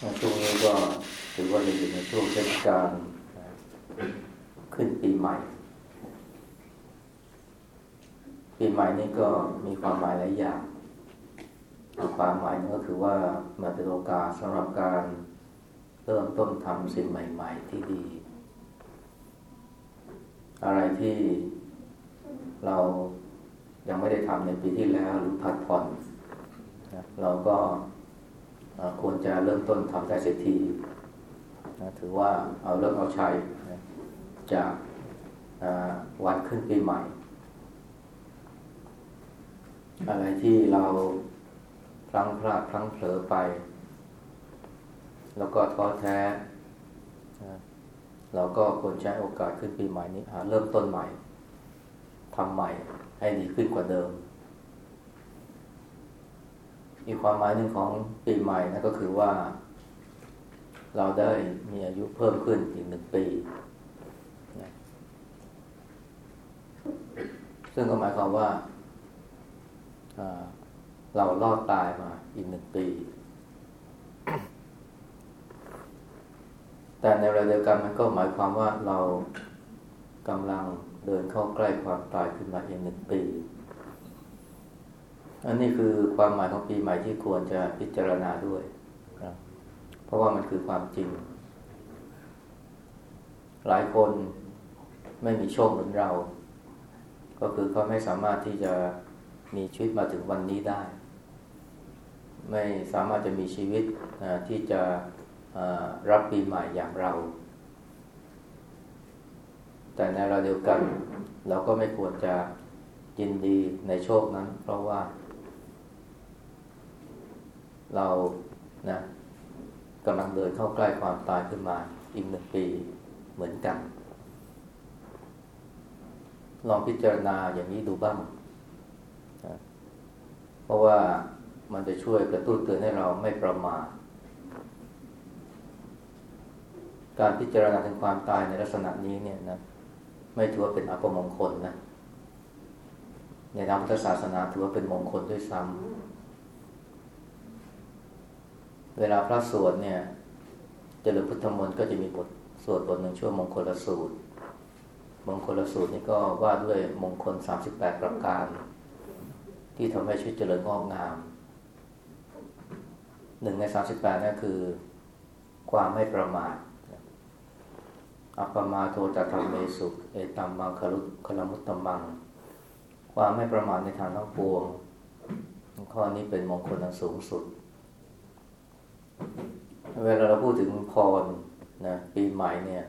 ช่วงนี้ก็ถือว่าเราอยู่ในช่วงเทศกาลขึ้นปีใหม่ ปีใหม่นี้ก็มีความหมายหลายอย่างความหมายนึงก็คือว่ามันเป็นโอกาสสำหรับการเริ่มต้นทำสิ่งใหม่ ๆ ที่ดี อะไรที่เรายังไม่ได้ทำในปีที่แล้วหรือพัดผ่อนเราก็ ควรจะเริ่มต้นทำได้เสียทีถือว่าเอาเริ่มเอาชัยจากวันขึ้นปีใหม่ อะไรที่เราพลังพลาดพลังเผลอไป แล้วก็ท้อแท้ เราก็ควรใช้โอกาสขึ้นปีใหม่นี้หาเริ่มต้นใหม่ทำใหม่ให้ดีขึ้นกว่าเดิม อีกความหมายหนึ่งของปีใหม่นะก็คือว่า เราได้มีอายุเพิ่มขึ้นอีกหนึ่งปีนะซึ่งก็หมายความว่าเราลอดตายมาอีกหนึ่งปี แต่ในเวลาเดียวกันมันก็หมายความว่าเรากำลังเดินเข้าใกล้ความตายขึ้นมาอีกหนึ่งปี อันนี้คือความหมายของปีใหม่ที่ควรจะพิจารณาด้วยนะเพราะว่ามันคือความจริง หลายคนไม่มีโชคเหมือนเรา ก็คือเขาไม่สามารถที่จะมีชีวิตมาถึงวันนี้ได้ ไม่สามารถจะมีชีวิตที่จะรับปีใหม่อย่างเรา แต่ในเราเดียวกัน เราก็ไม่ควรจะยินดีในโชคนั้น เพราะว่า เรานะกำลังเดินเข้าใกล้ความตายขึ้นมาอีกหนึ่งปีเหมือนกัน ลองพิจารณาอย่างนี้ดูบ้างนะเพราะว่ามันจะช่วยกระตุ้นเตือนให้เราไม่ประมาทการพิจารณาถึงความตายในลักษณะนี้เนี่ยนะไม่ถือว่าเป็นอัปมงคลนะในทางพุทธศาสนาถือว่าเป็นมงคลด้วยซ้ำ เวลาพระสวดเนี่ยเจริญพุทธมนต์ก็จะมีบทสวดบทหนึ่งชื่อมงคลสูตร มงคลสูตรนี่ก็ว่าด้วยมงคลสามสิบแปดประการ ที่ทำให้ชีวิตเจริญงอกงามหนึ่งในสามสิบแปดนั่นคือ ความไม่ประมาทอัปมาโทจะทำเมสุเอตัมมังคลุคลมุตตมัง ความไม่ประมาทในทางทั้งปวง ข้อนี้เป็นมงคลอันสูงสุด เวลาเราพูดถึงพรนะปีใหม่เนี่ย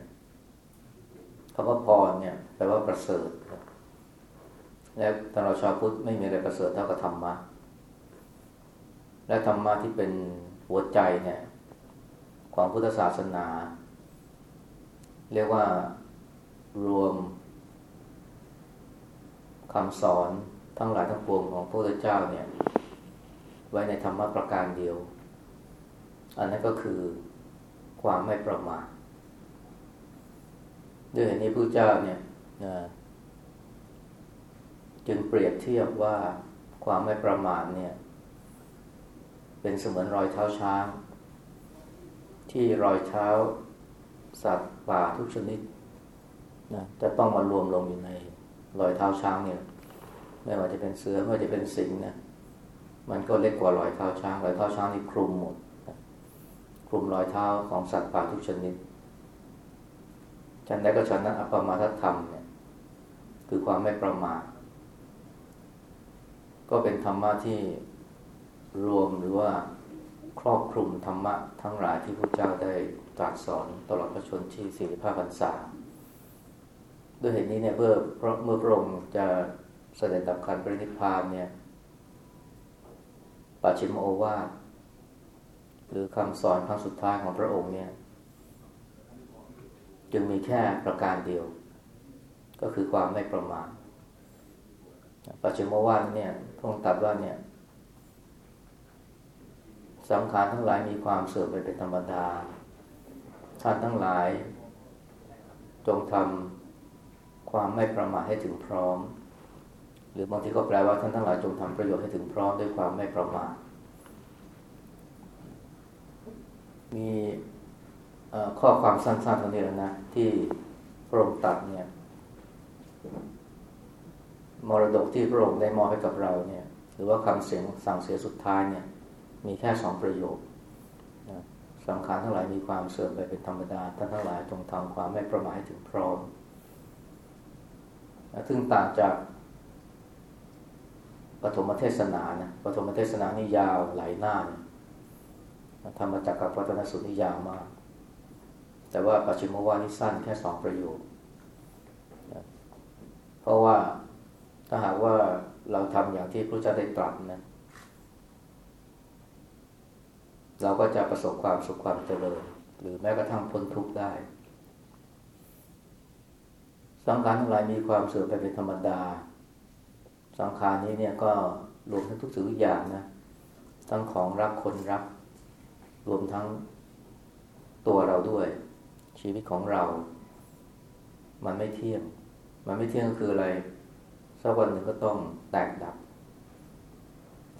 คำว่าพรเนี่ยแปลว่าประเสริฐและตอนเราชาวพุทธไม่มีอะไรประเสริฐเท่ากับธรรมะ และธรรมะที่เป็นหัวใจเนี่ยของพุทธศาสนา เรียกว่ารวมคำสอนทั้งหลายทั้งปวงของพระพุทธเจ้าเนี่ย ไว้ในธรรมะประการเดียว อันนั้นก็คือความไม่ประมาทด้วยเหตุนี้พระเจ้าเนี่ยจึงเปรียบเทียบว่าความไม่ประมาทเนี่ย เป็นเสมือนรอยเท้าช้าง ที่รอยเท้าสัตว์ป่าทุกชนิดนะจะต้องมารวมลงอยู่ในรอยเท้าช้างเนี่ย ไม่ว่าจะเป็นเสือไม่ว่าจะเป็นสิงเนี่ยมันก็เล็กกว่ารอยเท้าช้างรอยเท้าช้างนี่คลุมหมด คลุมรอยเท้าของสัตว์ป่าทุกชนิดฉันได้ก็ฉันนั้นอัปมาทธรรมเนี่ยคือความไม่ประมาทก็เป็นธรรมะที่รวมหรือว่าครอบคลุมธรรมะทั้งหลายที่พระเจ้าได้ตรัสสอนตลอดพระชนที่สี่สิบห้าพรรษาด้วยเหตุนี้เนี่ยเพื่อเพราะเมื่อพระองค์จะเสด็จดับการปรินิพพานเนี่ยปัจฉิมโอวาท หรือคำสอนครั้งสุดท้ายของพระองค์เนี่ย จึงมีแค่ประการเดียว ก็คือความไม่ประมาทปัจจุบันวันเนี่ยพระองค์ตรัสว่าเนี่ยสังขารทั้งหลายมีความเสื่อมไปเป็นธรรมดาท่านทั้งหลาย จงทำความไม่ประมาทให้ถึงพร้อม หรือบางทีก็แปลว่าท่านทั้งหลายจงทำประโยชน์ให้ถึงพร้อมด้วยความไม่ประมาท มีข้อความสั้นๆตรงนี้แล้วนะ ที่พระองค์ตัดเนี่ย มรดกที่พระองค์ได้มอบให้กับเราเนี่ย หรือว่าคำเสียงสั่งเสียสุดท้ายเนี่ย มีแค่สองประโยคนะสังขารทั้งหลายมีความเสื่อมไปเป็นธรรมดาท่านทั้งหลายจงทำความไม่ประมาทถึงพร้อมซึ่งต่างจากปฐมเทศนานะปฐมเทศนานี่ยาวหลายหน้านะ ธรรมจักรกับวัฒนสุนิยาวมาก แต่ว่าปัจฉิมวานี่สั้นแค่สองประโยคนะเพราะว่าถ้าหากว่าเราทำอย่างที่พระเจ้าได้ตรัสนะเราก็จะประสบความสุขความเจริญ หรือแม้กระทั่งพ้นทุกข์ได้สังขารทั้งหลายมีความเสื่อมไปเป็นธรรมดา สังขารนี้เนี่ยก็รวมทั้งทุกสิ่งทุกอย่างนะ ทั้งของรักคนรัก รวมทั้งตัวเราด้วย ชีวิตของเรา มันไม่เที่ยง มันไม่เที่ยงคืออะไรสักวันหนึ่งก็ต้องแตกดับ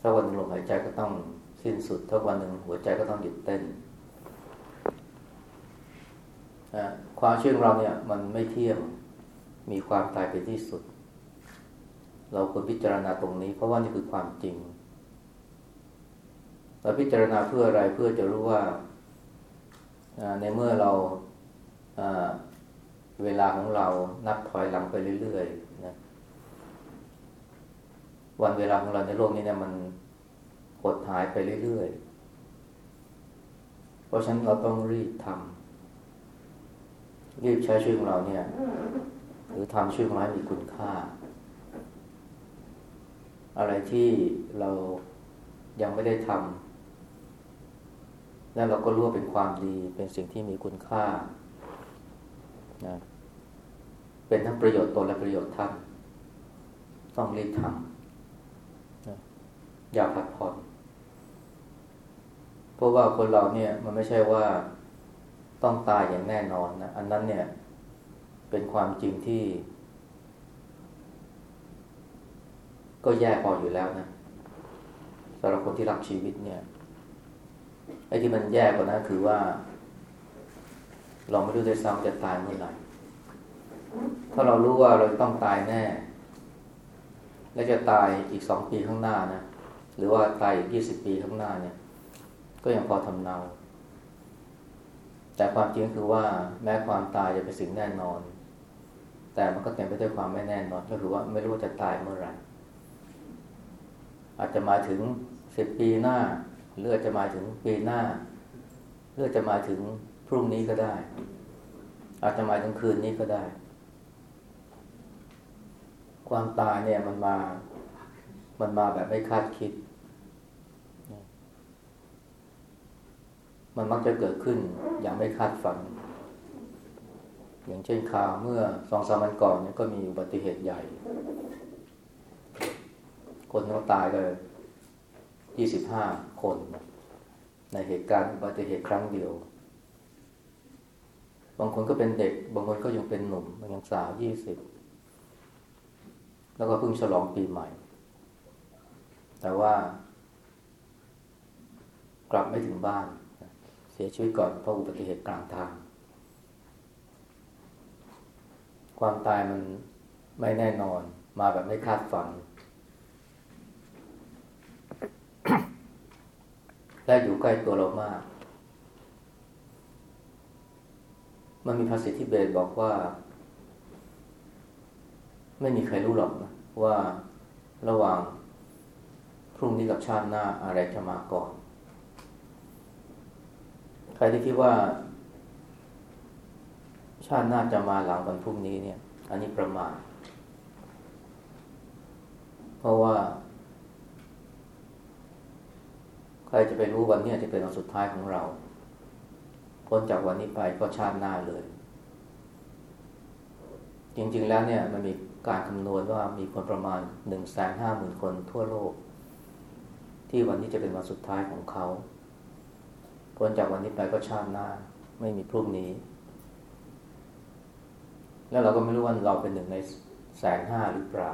สักวันหนึ่งลมหายใจก็ต้องสิ้นสุดถ้าวันหนึ่งหัวใจก็ต้องหยุดเต้นความเชื่อเราเนี่ย มันไม่เที่ยงมีความตายเป็นที่สุด เราควรพิจารณาตรงนี้ เพราะว่านี่คือความจริง เราพิจารณาเพื่ออะไรเพื่อจะรู้ว่าในเมื่อเราเวลาของเรานับถอยหลังไปเรื่อยๆนะวันเวลาของเราในโลกนี้เนี่ยมันหดหายไปเรื่อยๆ เพราะฉะนั้นเราต้องรีบทำรีบใช้ชีวิตของเราเนี่ย หรือทำชีวิตของเราให้มีคุณค่า อะไรที่เรายังไม่ได้ทำ แล้วเราก็รู้ว่าเป็นความดีเป็นสิ่งที่มีคุณค่านะเป็นทั้งประโยชน์ตนและประโยชน์ท่าน ต้องรีบทำนะอย่าพักผ่อนเพราะว่าคนเราเนี่ย มันไม่ใช่ว่าต้องตายอย่างแน่นอนนะอันนั้นเนี่ย เป็นความจริงที่ ก็แย่พออยู่แล้วนะสำหรับคนที่รักชีวิตเนี่ย ไอ้ที่มันแย่กว่านั้นคือว่า เราไม่รู้ด้วยซ้ำจะตายเมื่อไหร่ถ้าเรารู้ว่าเราต้องตายแน่ และจะตายอีกสองปีข้างหน้านะหรือว่าตายอีกยี่สิบปีข้างหน้าเนี่ย ก็ยังพอทำเนา แต่ความจริงคือว่า แม้ความตายจะเป็นสิ่งแน่นอน แต่มันก็เต็มไปด้วยความไม่แน่นอน ก็คือว่าไม่รู้ว่าจะตายเมื่อไหร่อาจจะมาถึงสิบปีหน้า หรืออาจจะมาถึงปีหน้าหรือจะมาถึงพรุ่งนี้ก็ได้ อาจจะมาถึงคืนนี้ก็ได้ ความตายเนี่ยมันมา มันมาแบบไม่คาดคิด มันมักจะเกิดขึ้นอย่างไม่คาดฝัน อย่างเช่นข่าวเมื่อสองสามวันก่อนเนี่ยก็มีอุบัติเหตุใหญ่ คนก็ตายเลย ยี่สิบห้าคน ในเหตุการณ์อุบัติเหตุครั้งเดียว บางคนก็เป็นเด็ก บางคนก็ยังเป็นหนุ่มยังสาวยี่สิบแล้วก็เพิ่งฉลองปีใหม่ แต่ว่ากลับไม่ถึงบ้าน เสียชีวิตก่อนเพราะอุบัติเหตุกลางทาง ความตายมันไม่แน่นอนมาแบบไม่คาดฝัน และอยู่ใกล้ตัวเรามาก มันมีภาษิตที่เบสบอกว่า ไม่มีใครรู้หรอกนะว่าระหว่างพรุ่งนี้กับชาติหน้าอะไรจะมาก่อน ใครที่คิดว่า ชาติหน้าจะมาหลังวันพรุ่งนี้เนี่ย อันนี้ประมาทเพราะว่า ใครจะไปรู้วันนี้จะเป็นวันสุดท้ายของเราพ้นจากวันนี้ไปก็ชาติหน้าเลย จริง ๆ แล้วเนี่ยมันมีการคำนวณว่ามีคนประมาณหนึ่งแสนห้าหมื่นคนทั่วโลก ที่วันนี้จะเป็นวันสุดท้ายของเขาพ้นจากวันนี้ไปก็ชาติหน้า ไม่มีพรุ่งนี้ แล้วเราก็ไม่รู้ว่าเราเป็นหนึ่งในแสนห้าหรือเปล่า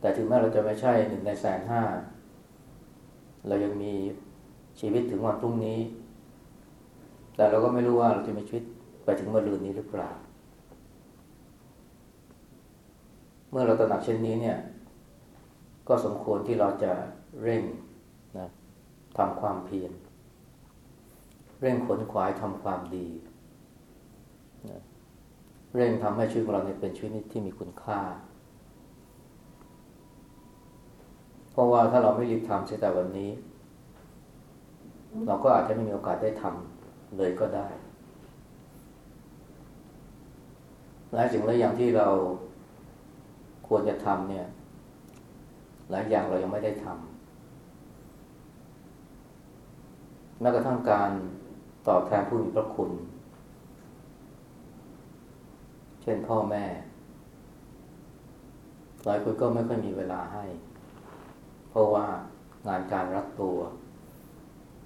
แต่ถึงแม้เราจะไม่ใช่หนึ่งในแสนห้าเรายังมีชีวิตถึงวันพรุ่งนี้ แต่เราก็ไม่รู้ว่าเราจะมีชีวิตไปถึงมะรืนนี้หรือเปล่า เมื่อเราตระหนักเช่นนี้เนี่ย ก็สมควรที่เราจะเร่งนะทำความเพียรเร่งขนขวายทำความดีนะเร่งทำให้ชีวิตของเราเนี่ยเป็นชีวิตที่มีคุณค่า เพราะว่าถ้าเราไม่รีบทำเสียแต่วันนี้ เราก็อาจจะไม่มีโอกาสได้ทำเลยก็ได้หลายสิ่งหลายอย่างที่เราควรจะทำเนี่ย หลายอย่างเรายังไม่ได้ทำแม้กระทั่งการตอบแทนผู้มีพระคุณ เช่นพ่อแม่ หลายคนก็ไม่ค่อยมีเวลาให้ ราะว่างานการรักตัว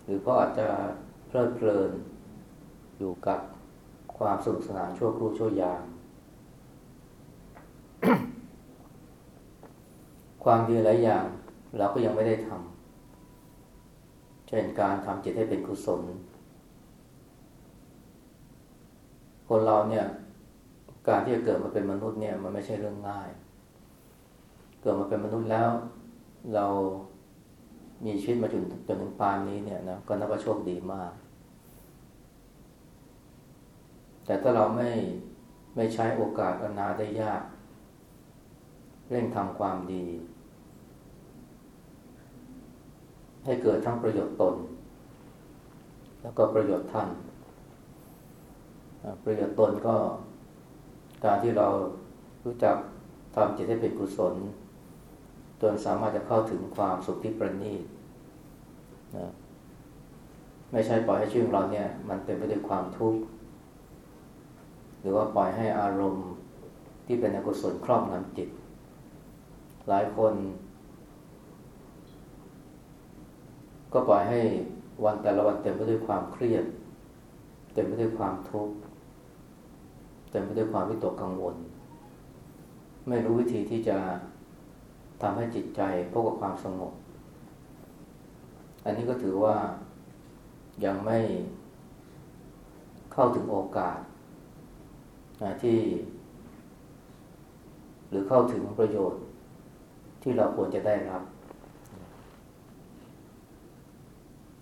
หรือเพราะอาจจะเพลิดเพลินอยู่กับความสนุกสนานชั่วครู่ชั่วยาม ความดีหลายอย่างเราก็ยังไม่ได้ทำเช่นการทำจิตให้เป็นกุศล คนเราเนี่ย การที่จะเกิดมาเป็นมนุษย์เนี่ย มันไม่ใช่เรื่องง่าย เกิดมาเป็นมนุษย์แล้ว เรามีชีวิตมาจนจนถึงปานนี้เนี่ยนะก็นับว่าโชคดีมาก แต่ถ้าเราไม่ไม่ใช้โอกาสอนาได้ยาก เร่งทำความดี ให้เกิดทั้งประโยชน์ตน แล้วก็ประโยชน์ท่าน ประโยชน์ตนก็การที่เรารู้จักทำจิตให้เป็นกุศล จนสามารถจะเข้าถึงความสุขที่ประณีตนะไม่ใช่ปล่อยให้ชีวิตเราเนี่ย มันเต็มไปด้วยความทุกข์หรือว่าปล่อยให้อารมณ์ที่เป็นอกุศลครอบงำจิต หลายคน ก็ปล่อยให้วันแต่ละวันเต็มไปด้วยความเครียด เต็มไปด้วยความทุกข์เต็มไปด้วยความวิตกกังวล ไม่รู้วิธีที่จะ ทำให้จิตใจพบกับความสงบ อันนี้ก็ถือว่ายังไม่เข้าถึงโอกาสที่ หรือเข้าถึงประโยชน์ที่เราควรจะได้รับ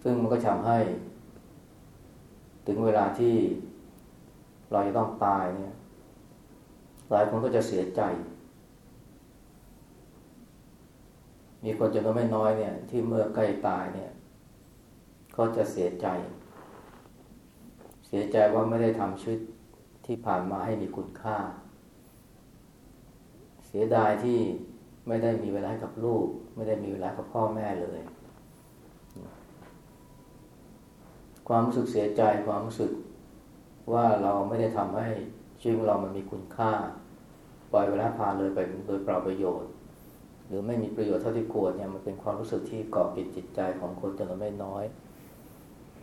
ซึ่งมันก็ทำให้ ถึงเวลาที่เราจะต้องตายเนี่ย หลายคนก็จะเสียใจ มีคนจำนวนไม่น้อยเนี่ย ที่เมื่อใกล้ตายเนี่ย ก็จะเสียใจ เสียใจว่าไม่ได้ทำชีวิตที่ผ่านมาให้มีคุณค่า เสียดายที่ไม่ได้มีเวลากับลูก ไม่ได้มีเวลากับพ่อแม่เลย ความรู้สึกเสียใจความรู้สึกว่าเราไม่ได้ทำให้ชีวิตเรามันมีคุณค่า ปล่อยเวลาผ่านเลยไปโดยเปล่าประโยชน์ หรือไม่มีประโยชน์เท่าที่ควรเนี่ยมันเป็นความรู้สึกที่เกาะติดจิตใจของคนจำนวนไม่น้อย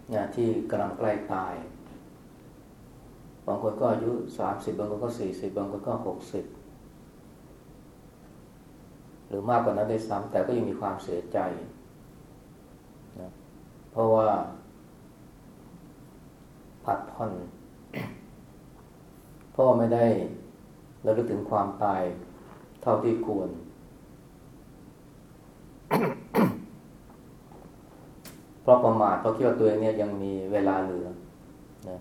เนี่ยที่กำลังใกล้ตาย บางคนก็อายุสามสิบบางคนก็สี่สิบบางคนก็หกสิบหรือมากกว่านั้นได้ซ้ำแต่ก็ยังมีความเสียใจนะเพราะว่าผัดผ่อนพ่อไม่ได้ระลึกถึงความตายเท่าที่ควร เพราะประมาทเพราะคิดว่าตัวเองเนี่ยยังมีเวลาเหลือนะ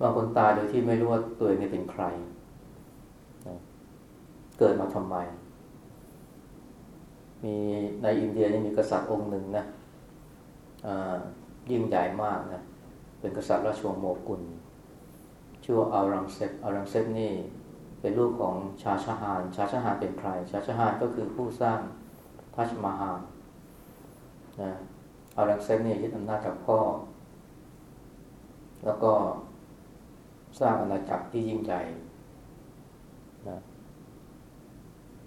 บางคนตายโดยที่ไม่รู้ว่าตัวเองเป็นใครนะเกิดมาทำไม มีในอินเดียนี่มีกษัตริย์องค์หนึ่งนะยิ่งใหญ่มากนะเป็นกษัตริย์ราชวงศ์โมกุลชื่อว่าอารังเซปอารังเซปนี่เป็นลูกของชาชาฮาน ชาชาฮานเป็นใคร ชาชาฮานก็คือผู้สร้างทัชมาฮาล นะอารังเซปนี่ยึดอำนาจจากพ่อ แล้วก็สร้างอาณาจักรที่ยิ่งใหญ่นะ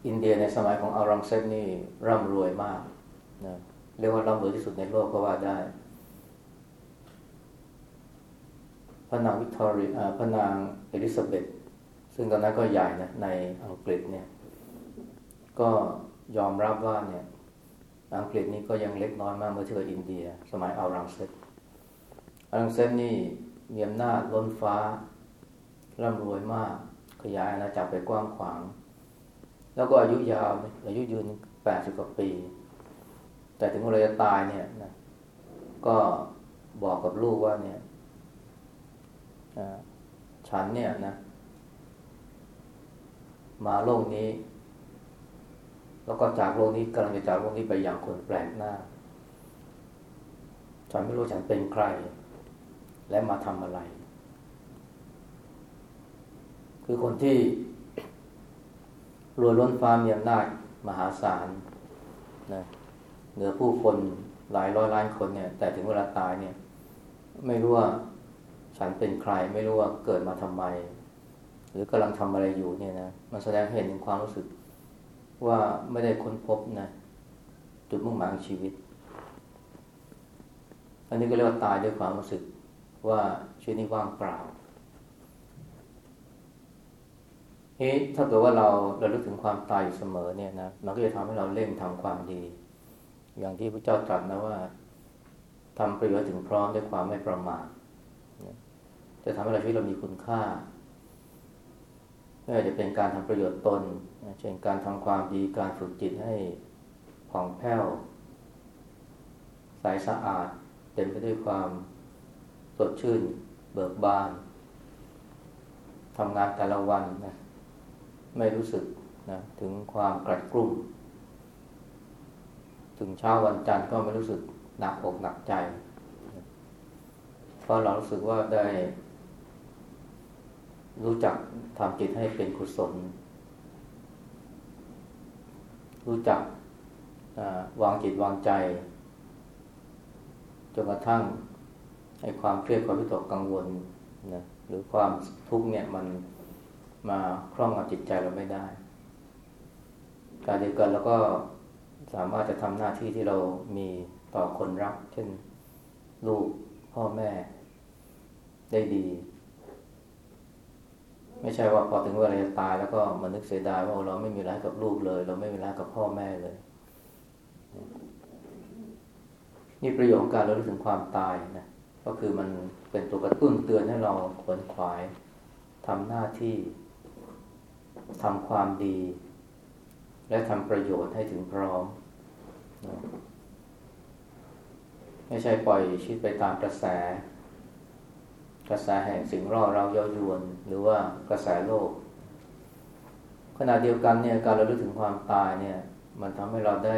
อินเดียในสมัยของออรังเซบนี่ร่ำรวยมากนะเรียกว่าร่ำรวยที่สุดในโลกก็ว่าได้ พระนางวิกตอเรียพระนางเอลิซาเบธซึ่งตอนนั้นก็ใหญ่นะในอังกฤษเนี่ย ก็ยอมรับว่าเนี่ย อังกฤษนี่ก็ยังเล็กน้อยมากเมื่อเทียบกับอินเดีย สมัยอัลรังเซตอัลรังเซตนี่มีอำนาจล้นฟ้าร่ำรวยมาก ขยายอาณาจักรไปกว้างขวาง แล้วก็อายุยาวอายุยืนแปดสิบกว่าปี แต่ถึงเวลาจะตายเนี่ยนะก็บอกกับลูกว่าเนี่ยฉันเนี่ยนะ มาโลกนี้ แล้วก็จากโลกนี้กำลังจะจากโลกนี้ไปอย่างคนแปลกหน้า ฉันไม่รู้ฉันเป็นใคร และมาทำอะไร คือคนที่รวยล้นฟ้ามีอำนาจมหาศาลนะเหนือผู้คนหลายร้อยล้านคนเนี่ย แต่ถึงเวลาตายเนี่ย ไม่รู้ว่าฉันเป็นใคร ไม่รู้ว่าเกิดมาทำไม หรือกำลังทำอะไรอยู่เนี่ยนะมันแสดงเห็นถึงความรู้สึก ว่าไม่ได้ค้นพบนะจุดมุ่งหมายของชีวิต อันนี้ก็เรียกว่าตายด้วยความรู้สึกว่าชีวิตนี้ว่างเปล่าเฮ้ถ้าเกิดว่าเราเราลึกถึงความตายอยู่เสมอเนี่ยนะมันก็จะทำให้เราเร่งทำความดี อย่างที่พระเจ้าตรัสนะว่าทำประโยชน์ถึงพร้อมด้วยความไม่ประมาทจะทำให้เราชีวิตเรามีคุณค่าไม่ว่าจะเป็นการทำประโยชน์ตน เช่นการทำความดีการฝึกจิตให้ผ่องแผ้วใสสะอาด เต็มไปด้วยความสดชื่น เบิกบานทำงานแต่ละวันนะไม่รู้สึกนะถึงความกรัดกรุ่มถึงเช้าวันจันทร์ก็ไม่รู้สึกหนักอกหนักใจ เพราะเรารู้สึกว่าได้ รู้จักทำจิตให้เป็นกุศล รู้จักวางจิตวางใจจนกระทั่งให้ความเครียดความวิตกกังวลนะหรือความทุกข์เนี่ยมันมาครอบงำจิตใจเราไม่ได้การเดียวกันแล้วก็สามารถจะทำหน้าที่ที่เรามีต่อคนรัก เช่นลูกพ่อแม่ ได้ดี ไม่ใช่ว่าพอถึงเวลาจะตายแล้วก็มานึกเสียดายว่าเราไม่มีร้ายกับลูกเลย เราไม่มีร้ายกับพ่อแม่เลย นี่ประโยชน์การเรารู้ถึงความตายนะก็คือมันเป็นตัวกระตุ้นเตือนให้เราขวนขวายทำหน้าที่ทำความดี และทำประโยชน์ให้ถึงพร้อมนะไม่ใช่ปล่อยชีวิตไปตามกระแส กระแสแห่งสิ่งร่อเราเย้ายวน หรือว่ากระแสโลก ขณะเดียวกันเนี่ยการเราลึกถึงความตายเนี่ย มันทำให้เราได้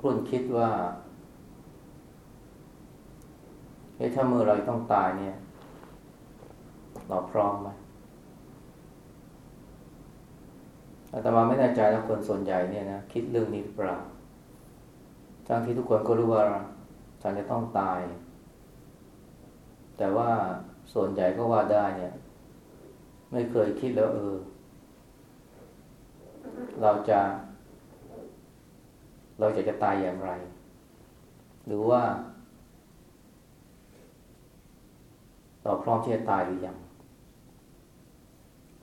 ครุ่นคิดว่าเฮ้ถ้าเมื่อเราต้องตายเนี่ย เราพร้อมไหมอาตมาไม่แน่ใจนะคนส่วนใหญ่เนี่ยนะคิดเรื่องนี้หรือเปล่าทั้งที่ทุกคนก็รู้ว่าฉันจะต้องตาย แต่ว่าส่วนใหญ่ก็ว่าได้เนี่ย ไม่เคยคิดแล้วเออ เราจะ เราจะจะตายอย่างไร หรือว่า เราพร้อมที่จะตายหรือยัง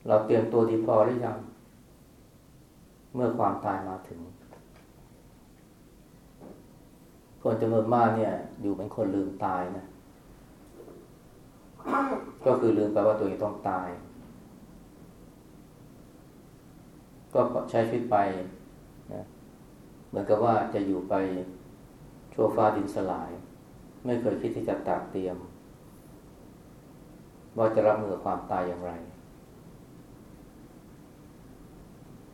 เราเตรียมตัวดีพอหรือยัง เมื่อความตายมาถึง คนจำนวนมากเนี่ย อยู่เป็นคนลืมตายนะ ก็คือลืมไปว่าตัวเองต้องตาย ก็ใช้ชีวิตไปนะเหมือนกับว่าจะอยู่ไปชั่วฟ้าดินสลาย ไม่เคยคิดที่จะตักเตรียม ว่าจะรับมือความตายอย่างไร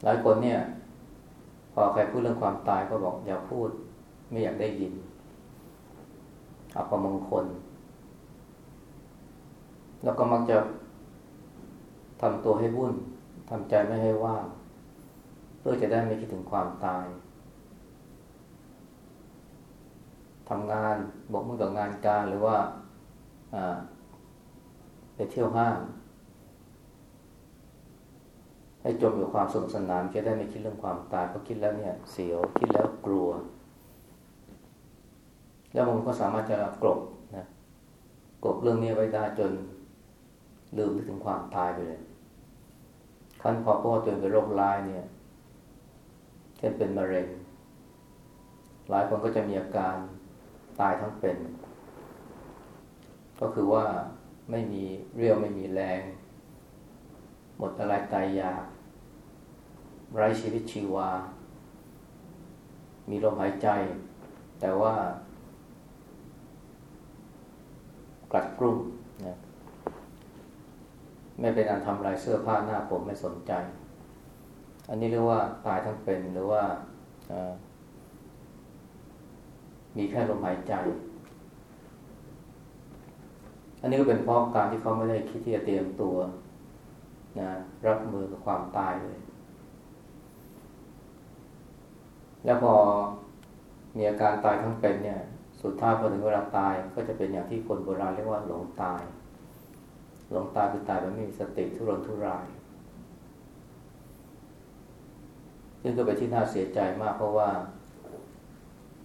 หลายคนเนี่ย พอใครพูดเรื่องความตายก็บอกอย่าพูด ไม่อยากได้ยินอัปมงคล แล้วก็มักจะทำตัวให้วุ่นทำใจไม่ให้ว่างเพื่อจะได้ไม่คิดถึงความตายทำงานบอกมุ่งต่องานการหรือว่าไปเที่ยวห้าง ให้จมอยู่ความสนุกสนานจะได้ไม่คิดเรื่องความตายเพราะคิดแล้วเนี่ย เสียวคิดแล้วกลัว แล้วมันก็สามารถจะกลบนะกลบเรื่องนี้ไว้ได้จน ลืมถึงความตายไปเลยขั้นพอพ่อจนเป็นโรคร้ายเนี่ยเช่นเป็นมะเร็ง หลายคนก็จะมีอาการตายทั้งเป็น ก็คือว่าไม่มีเรี่ยวไม่มีแรง หมดอะไรตายอยาก ไร้ชีวิตชีวา มีลมหายใจ แต่ว่ากลัดกรุ่มนะ ไม่เป็นอันทำลายเสื้อผ้าหน้าผมไม่สนใจ อันนี้เรียกว่าตายทั้งเป็นหรือว่ามีแค่ลมหายใจ อันนี้ก็เป็นเพราะการที่เขาไม่ได้คิดที่จะเตรียมตัวนะรับมือกับความตายเลย แล้วพอมีอาการตายทั้งเป็นเนี่ย สุดท้ายพอถึงเวลาตายก็จะเป็นอย่างที่คนโบราณเรียกว่าหลงตาย หลงตายคือตายแบบไม่มีสติทุรนทุรายซึ่งก็เป็นที่น่าเสียใจมากเพราะว่า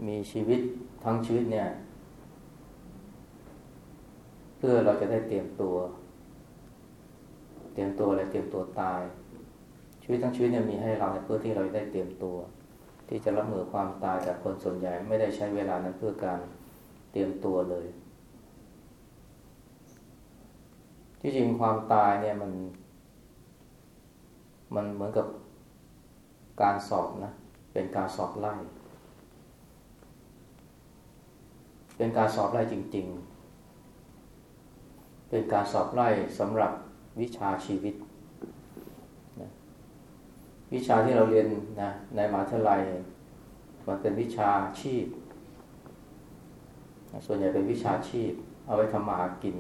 มีชีวิตทั้งชีวิตเนี่ย เพื่อเราจะได้เตรียมตัว เตรียมตัวอะไรเตรียมตัวตาย ชีวิตทั้งชีวิตเนี่ยมีให้เราเพื่อที่เราได้เตรียมตัว ที่จะรับมือความตายแต่คนส่วนใหญ่ไม่ได้ใช้เวลานั้นเพื่อการเตรียมตัวเลย ที่จริงความตายเนี่ยมัน มันเหมือนกับการสอบนะ เป็นการสอบไล่ เป็นการสอบไล่จริง ๆ เป็นการสอบไล่สำหรับวิชาชีวิตนะวิชาที่เราเรียนนะในมหาวิทยาลัย มันเป็นวิชาชีพ ส่วนใหญ่เป็นวิชาชีพ เอาไว้ทำมาหากิน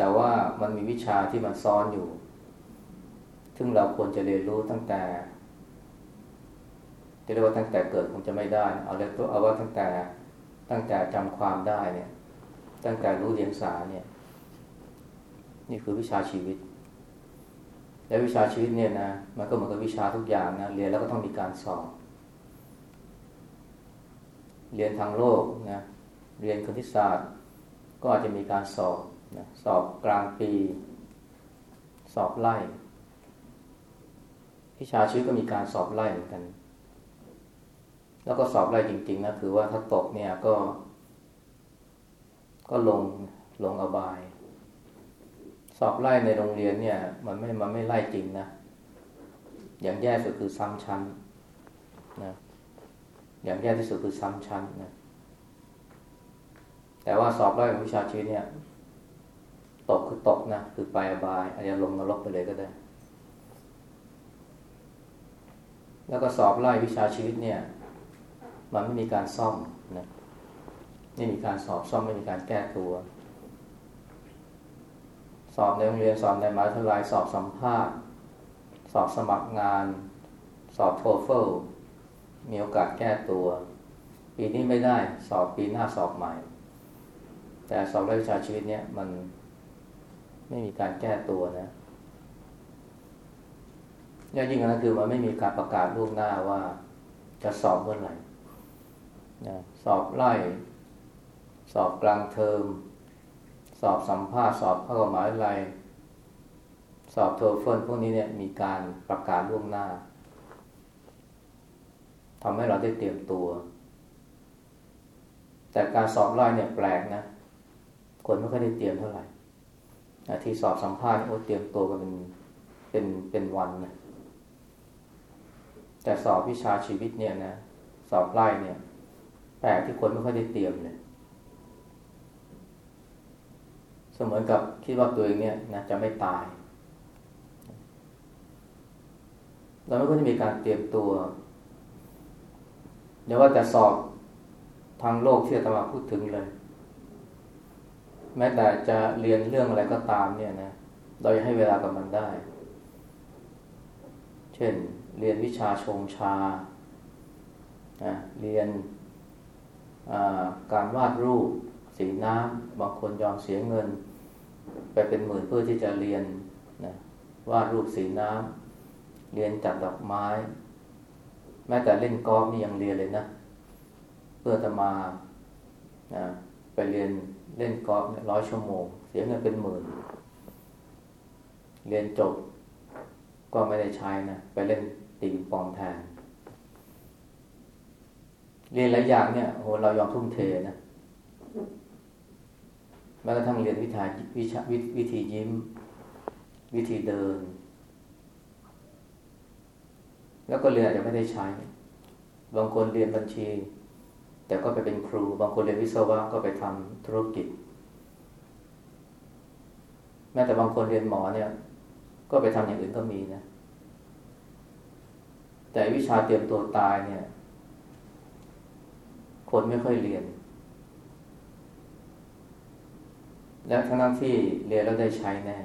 แต่ว่ามันมีวิชาที่มันซ้อนอยู่ ซึ่งเราควรจะเรียนรู้ตั้งแต่จะเรียกว่าตั้งแต่เกิดคงจะไม่ได้ เอาเลยตัวเอาว่าตั้งแต่ตั้งแต่จำความได้เนี่ย ตั้งแต่รู้เรียนสาเนี่ย นี่คือวิชาชีวิต และวิชาชีวิตเนี่ยนะมันก็เหมือนกับวิชาทุกอย่างนะเรียนแล้วก็ต้องมีการสอบ เรียนทางโลกนะเรียนคณิตศาสตร์ ก็อาจจะมีการสอบน สอบกลางปี สอบไล่วิชาชีวิตก็มีการสอบไล่เหมือนกัน แล้วก็สอบไล่จริง ๆนะคือว่าถ้าตกเนี่ยก็ ก็ลงลงอบาย สอบไล่ในโรงเรียนเนี่ย มันไม่มันไม่ไล่จริงนะอย่างแย่สุดคือซ้ำชั้นนะอย่างแย่ที่สุดคือซ้ำชั้นนะแต่ว่าสอบไล่ของวิชาชีวิตเนี่ย ตกคือตกนะ คือไปอบายอาจจะลงนรกไปเลยก็ได้ แล้วก็สอบไล่วิชาชีวิตเนี่ย มันไม่มีการซ่อมนะไม่มีการสอบซ่อมไม่มีการแก้ตัว สอบในโรงเรียนสอบในมหาวิทยาลัยสอบสัมภาษณ์ สอบสมัครงาน สอบโทเฟลมีโอกาสแก้ตัว ปีนี้ไม่ได้สอบปีหน้าสอบใหม่ แต่สอบไล่วิชาชีวิตเนี้ยมัน ไม่มีการแก้ตัวนะยอดยิ่งกว่านั้นคือมันไม่มีการประกาศล่วงหน้าว่าจะสอบเมื่อไหร่นะสอบไล่ สอบกลางเทอม สอบสัมภาษณ์ สอบเข้ามหายาลัยสอบ TOEFL พวกนี้เนี่ยมีการประกาศล่วงหน้าทำให้เราได้เตรียมตัว แต่การสอบไล่เนี่ยแปลกนะ คนไม่ค่อยได้เตรียมเท่าไหร่ ที่สอบสัมภาษณ์โอ้เตรียมตัวกันเป็นเป็นเป็นวันนะแต่สอบวิชาชีวิตเนี่ยนะสอบไล่เนี่ย แปลกที่คนไม่ค่อยได้เตรียมเลยเสมือนกับคิดว่าตัวเองเนี่ยนะจะไม่ตายเราไม่ค่อยได้มีการเตรียมตัวเดี๋ยวว่าจะสอบทางโลกที่จะมาพูดถึงเลย แม้แต่จะเรียนเรื่องอะไรก็ตามเนี่ยนะเราจะให้เวลากับมันได้ เช่น เรียนวิชาชงชาเรียนการวาดรูป สีน้ำบางคนยอมเสียเงิน ไปเป็นหมื่นเพื่อที่จะเรียนนะวาดรูปสีน้ำเรียนจัดดอกไม้ แม้แต่เล่นกอล์ฟนี่ยังเรียนเลยนะ เพื่อจะมานะไปเรียน เล่นกอล์ฟร้อยชั่วโมง เสียเงินเป็นหมื่น เรียนจบก็ไม่ได้ใช้นะ ไปเล่นตีปองแทน เรียนหลายอย่างเนี่ยโหเรายอมทุ่มเทนะแม้กระทั่งเรียนวิชาวิชาวิธียิ้ม วิธีเดิน แล้วก็เรียนอาจจะไม่ได้ใช้ บางคนเรียนบัญชี แต่ก็ไปเป็นครู บางคนเรียนวิศวะก็ไปทำธุรกิจ แม้แต่บางคนเรียนหมอเนี่ย ก็ไปทำอย่างอื่นก็มีนะ แต่วิชาเตรียมตัวตายเนี่ย คนไม่ค่อยเรียน แล้วทั้งนั้นที่เรียนแล้วได้ใช้แน่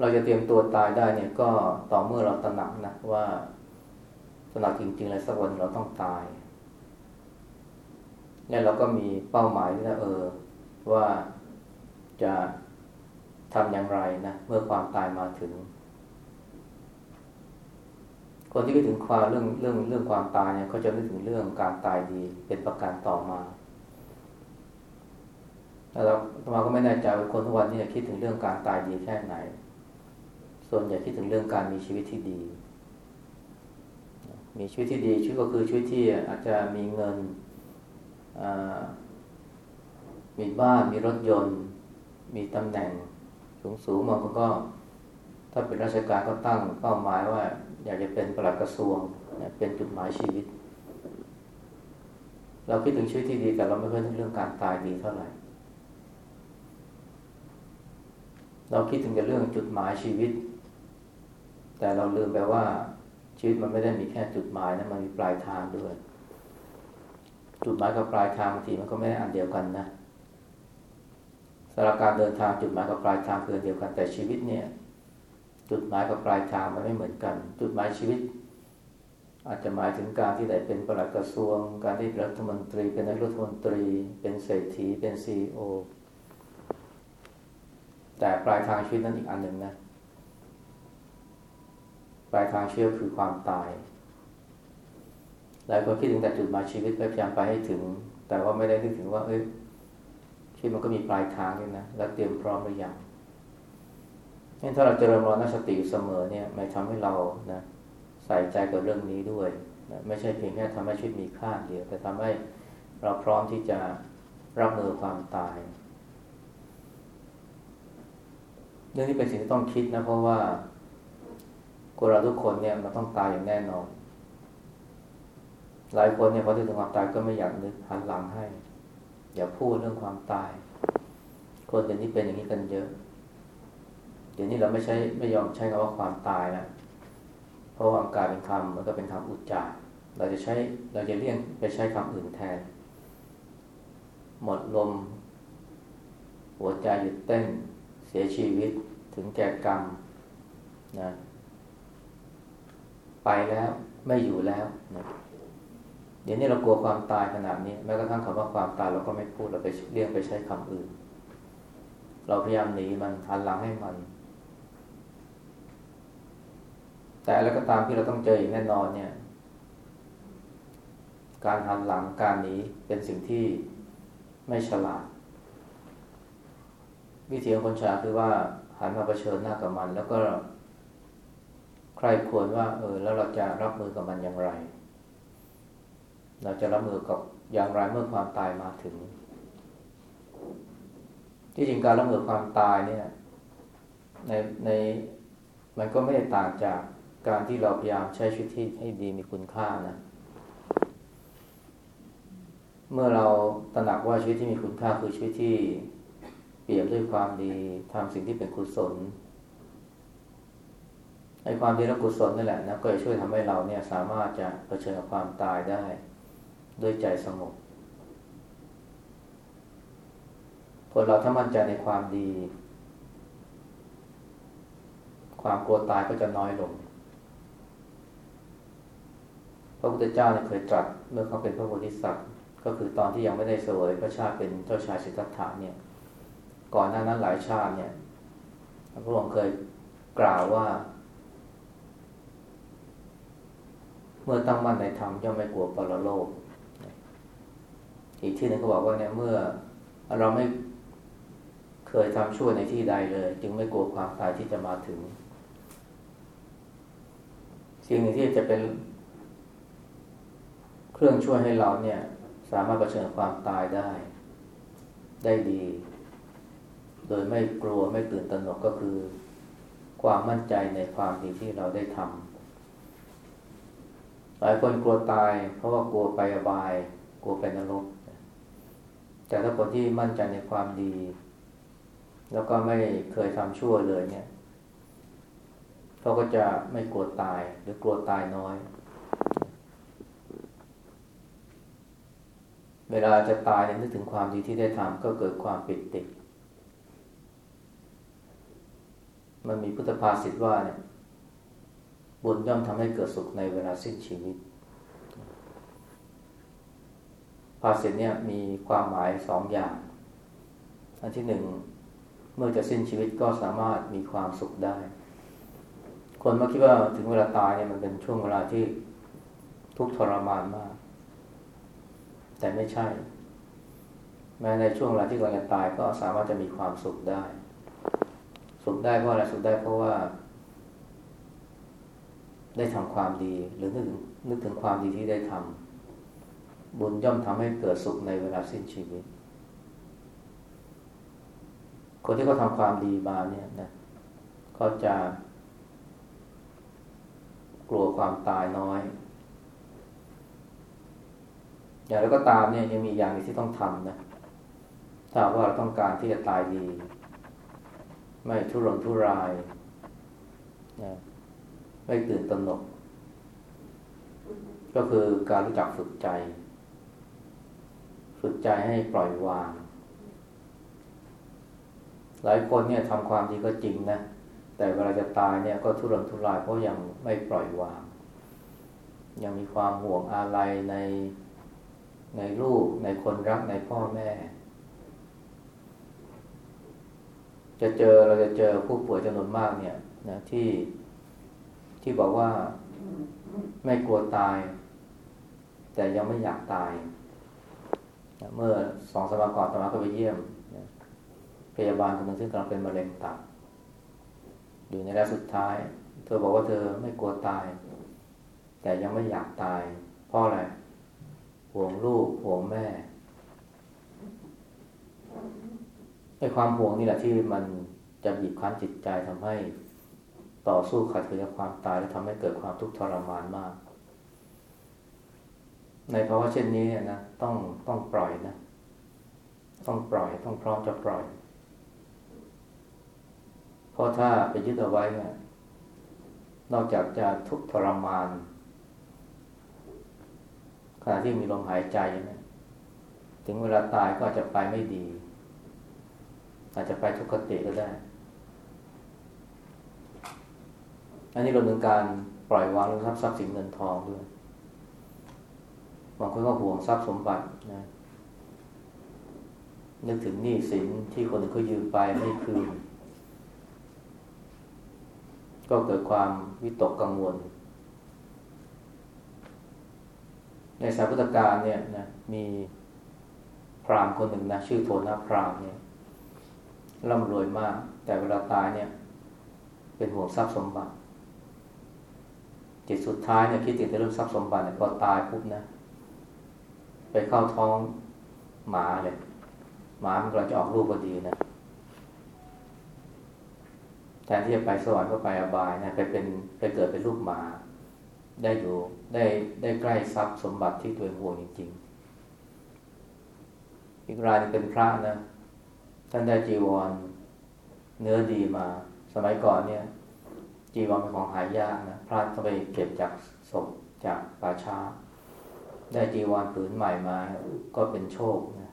เราจะเตรียมตัวตายได้เนี่ยก็ต่อเมื่อเราตระหนักนะว่า ตระหนักจริงๆเลยสักวันเราต้องตายเนี่ยเราก็มีเป้าหมายนะเออ ว่าจะทำอย่างไรนะเมื่อความตายมาถึง คนที่คิดถึงความเรื่องเรื่องเรื่องความตายเนี่ยเขาจะนึกถึงเรื่องการตายดีเป็นประการต่อมาแล้วเราเราก็ไม่แน่ใจว่าคนทุกวันนี้คิดถึงเรื่องการตายดีแค่ไหน ส่วนใหญ่คิดถึงเรื่องการมีชีวิตที่ดี มีชีวิตที่ดีชีวิตก็คือชีวิตที่อาจจะมีเงินมีบ้านมีรถยนต์ มีตำแหน่งสูงสูงบางคนก็ ถ้าเป็นราชการก็ตั้งเป้าหมายว่า อยากจะเป็นปลัดกระทรวงเป็นจุดหมายชีวิต เราคิดถึงชีวิตที่ดีแต่เราไม่ค่อยนึกเรื่องการตายดีเท่าไหร่เราคิดถึงแต่เรื่องจุดหมายชีวิต แต่เราลืมไปว่า ชีวิตมันไม่ได้มีแค่จุดหมายนะมันมีปลายทางด้วย จุดหมายกับปลายทางบางทีมันก็ไม่ได้อันเดียวกันนะสารการเดินทางจุดหมายกับปลายทางคือเดียวกันแต่ชีวิตเนี่ย จุดหมายกับปลายทางมันไม่เหมือนกัน จุดหมายชีวิต อาจจะหมายถึงการที่ได้เป็นประหลัดกระทรวง การที่รัฐมนตรีเป็นนายรัฐมนตรี เป็นเศรษฐีเป็นซีอแต่ปลายทางชีวิตนั้นอีกอันหนึ่งนะ ปลายทางชีวิตคือความตายหลายคนคิดถึงแต่จุดหมายชีวิตพยายามไปให้ถึง แต่ว่าไม่ได้คิดถึงว่าเอ้ยชีวิตมันก็มีปลายทางด้วยนะและเตรียมพร้อมหรือยังนี่ถ้าเราเจริญรอนัสติเสมอเนี่ยไม่ทำให้เรานะใส่ใจกับเรื่องนี้ด้วยนะไม่ใช่เพียงแค่ทำให้ชีวิตมีค่าเดียว แต่ทำให้เราพร้อมที่จะรับมือความตาย เรื่องนี้เป็นสิ่งที่ต้องคิดนะเพราะว่า คนเราทุกคนเนี่ยมันต้องตายอย่างแน่นอน หลายคนเนี่ยพอถึงความตายก็ไม่อยากนึกหันหลังให้ อย่าพูดเรื่องความตาย คนเดี๋ยวนี้เป็นอย่างนี้กันเยอะ เดี๋ยวนี้เราไม่ใช้ไม่ยอมใช้คำว่าความตายนะเพราะว่าการเป็นคำมันก็เป็นคำอุจจาระเราจะใช้เราจะเลี่ยงไปใช้คำอื่นแทน หมดลม หัวใจหยุดเต้น เสียชีวิตถึงแก่กรรมนะ ไปแล้วไม่อยู่แล้วนะเดี๋ยวนี้เรากลัวความตายขนาดนี้แม้กระทั่งคำว่าความตายเราก็ไม่พูดเราไปเลี่ยงไปใช้คำอื่น เราพยายามหนีมันหันหลังให้มัน แต่แล้วก็ตามที่เราต้องเจออย่างแน่นอนเนี่ย การหันหลังการหนีเป็นสิ่งที่ไม่ฉลาด วิธีของคนฉลาดคือว่าหันมาเผชิญหน้ากับมัน แล้วก็ รควรว่า เออ แล้วเราจะรับมือกับมันอย่างไร เราจะรับมือกับอย่างไรเมื่อความตายมาถึง ที่จริงการรับมือความตายเนี่ย ในในมันก็ไม่ได้ต่างจากการที่เราพยายามใช้ชีวิตที่ให้ดีมีคุณค่านะเมื่อเราตระหนักว่าชีวิตที่มีคุณค่าคือชีวิตที่เปี่ยมด้วยความดีทำสิ่งที่เป็นกุศล ไอ้ความดีและกุศลนั่นแหละนะก็จะช่วยทำให้เราเนี่ยสามารถจะเผชิญกับความตายได้ ด้วยใจสงบคนเราถ้ามั่นใจในความดี ความกลัวตายก็จะน้อยลง พระพุทธเจ้าเนี่ยเคยตรัสเมื่อเขาเป็นพระโพธิสัตว์ก็คือตอนที่ยังไม่ได้เสวยพระชาติเป็นเจ้าชายสิทธัตถะเนี่ย ก่อนหน้านั้นหลายชาติเนี่ยพระองค์เคยกล่าวว่า เมื่อตั้งมั่นในธรรมย่อมไม่กลัวปรโลก อีกที่หนึ่งก็บอกว่าเนี่ยเมื่อเราไม่เคยทำชั่วในที่ใดเลย จึงไม่กลัวความตายที่จะมาถึง สิ่งหนึ่งที่จะเป็น เครื่องช่วยให้เราเนี่ย สามารถเผชิญความตายได้ ได้ดี โดยไม่กลัวไม่ตื่นตระหนกก็คือ ความมั่นใจในความดีที่เราได้ทำ หลายคนกลัวตาย เพราะว่ากลัวไปอบาย กลัวไปนรก แต่ถ้าคนที่มั่นใจในความดี แล้วก็ไม่เคยทำชั่วเลยเนี่ยเขาก็จะไม่กลัวตายหรือกลัวตายน้อย เวลาจะตายเนี่ยนึกถึงความดีที่ได้ทำก็เกิดความปิติมันมีพุทธภาษิตว่าเนี่ย บุญย่อมทำให้เกิดสุขในเวลาสิ้นชีวิต ภาษิตเนี่ยมีความหมายสองอย่าง อันที่หนึ่ง เมื่อจะสิ้นชีวิตก็สามารถมีความสุขได้ คนมาคิดว่าถึงเวลาตายเนี่ยมันเป็นช่วงเวลาที่ทุกทรมานมาก แต่ไม่ใช่ แม้ในช่วงเวลาที่กำลังจะตายก็สามารถจะมีความสุขได้ สุขได้เพราะอะไร สุขได้เพราะว่า ได้ทำความดี หรือนึกถึงนึกถึงความดีที่ได้ทำบุญย่อมทำให้เกิดสุขในเวลาสิ้นชีวิต คนที่เขาทำความดีมาเนี่ยนะเขาจะกลัวความตายน้อย อย่างแล้วก็ตามเนี่ยยังมีอย่างที่ต้องทำนะถ้าว่าเราต้องการที่จะตายดี ไม่ทุรนทุรายนะ ไม่ตื่นตระหนก ก็คือการรู้จักฝึกใจ ฝึกใจให้ปล่อยวาง หลายคนเนี่ยทำความดีก็จริงนะ แต่เวลาจะตายเนี่ยก็ทุรนทุรายเพราะยังไม่ปล่อยวาง ยังมีความห่วงอาลัยในในลูกในคนรักในพ่อแม่ จะเจอเราจะเจอผู้ป่วยจำนวนมากเนี่ยนะที่ ที่บอกว่าไม่กลัวตาย แต่ยังไม่อยากตาย เมื่อสองสัปดาห์ก่อนตมาก็ไปเยี่ยมพยาบาลคนหนึ่งซึ่งกำลังเป็นมะเร็งตับอยู่ในระยะสุดท้าย เธอบอกว่าเธอไม่กลัวตาย แต่ยังไม่อยากตาย เพราะอะไรห่วงลูกห่วงแม่ไอ้ความห่วงนี่แหละที่มันจะบีบคั้นจิตใจทำให้ ต่อสู้ขัดขืนกับความตายและทำให้เกิดความทุกข์ทรมานมาก ในภาวะเช่นนี้เนี่ยนะต้องต้องปล่อยนะ ต้องปล่อยต้องพร้อมจะปล่อยเพราะถ้าไปยึดเอาไว้เนี่ยนอกจากจะทุกข์ทรมานขณะที่มีลมหายใจนี่ยถึงเวลาตายก็จะไปไม่ดี อาจจะไปทุกขติก็ได้ อันนี้เราถึงการปล่อยวางเรื่องทรัพย์ทรัพย์สินเงินทองด้วยบางคนก็ห่วงทรัพย์สมบัตินะนึกถึงหนี้สินที่คนอื่นเขายืมไปไม่คืน ก็เกิดความวิตกกังวล ในสายพุทธการเนี่ยนะมีพราหมณ์คนหนึ่งนะชื่อโทนะพราหมณ์เนี่ยร่ำรวยมาก แต่เวลาตายเนี่ย เป็นห่วงทรัพย์สมบัติ จิตสุดท้ายเนี่ยคิดถึงเรื่องทรัพย์สมบัติเนี่ยพอตายปุ๊บนะ ไปเข้าท้องหมาเลย หมามันกำลังจะออกลูกพอดีนะแทนที่จะไปสวรรค์ก็ไปอบายนะไปเป็นไปเกิดเป็นลูกหมา ได้อยู่ได้ได้ใกล้ทรัพย์สมบัติที่ตัวเองห่วงจริง ๆ อีกรายเป็นพระนะ ท่านได้จีวร เนื้อดีมา สมัยก่อนเนี่ย จีวรเป็นของหายากนะพระต้องไปเก็บจากศพจากป่าช้า ได้จีวรผืนใหม่มาก็เป็นโชคนะ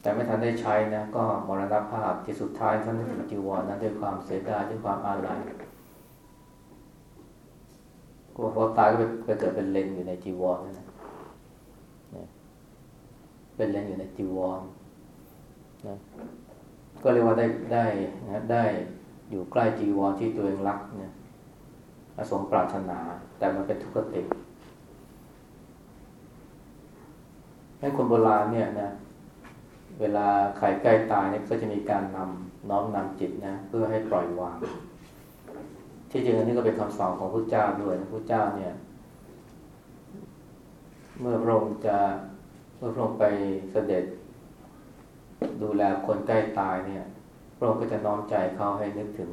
แต่ไม่ทันได้ใช้นะก็มรณภาพที่สุดท้ายท่านนึกถึงจีวรนั้นด้วยความเสียดายด้วยความอาลัยก็พอตายก็ไปเกิดเป็นเลนอยู่ในจีวรนะเป็นเลนอยู่ในจีวรนะก็เรียกว่าได้ได้นะได้ อยู่ใกล้จีวรที่ตัวเองรักเนี่ยสมปรารถนา แต่มันเป็นทุกขติให้คนโบราณเนี่ยนะเวลาใครใกล้ตายเนี่ยก็จะมีการนำน้อมนำจิตนะเพื่อให้ปล่อยวาง ที่จริงอันนี้ก็เป็นคำสอนของพระเจ้าด้วยนะพระเจ้าเนี่ย เมื่อพระองค์จะเมื่อพระองค์ไปเสด็จ ดูแลคนใกล้ตายเนี่ย พระองค์ก็จะน้อมใจเขาให้นึกถึง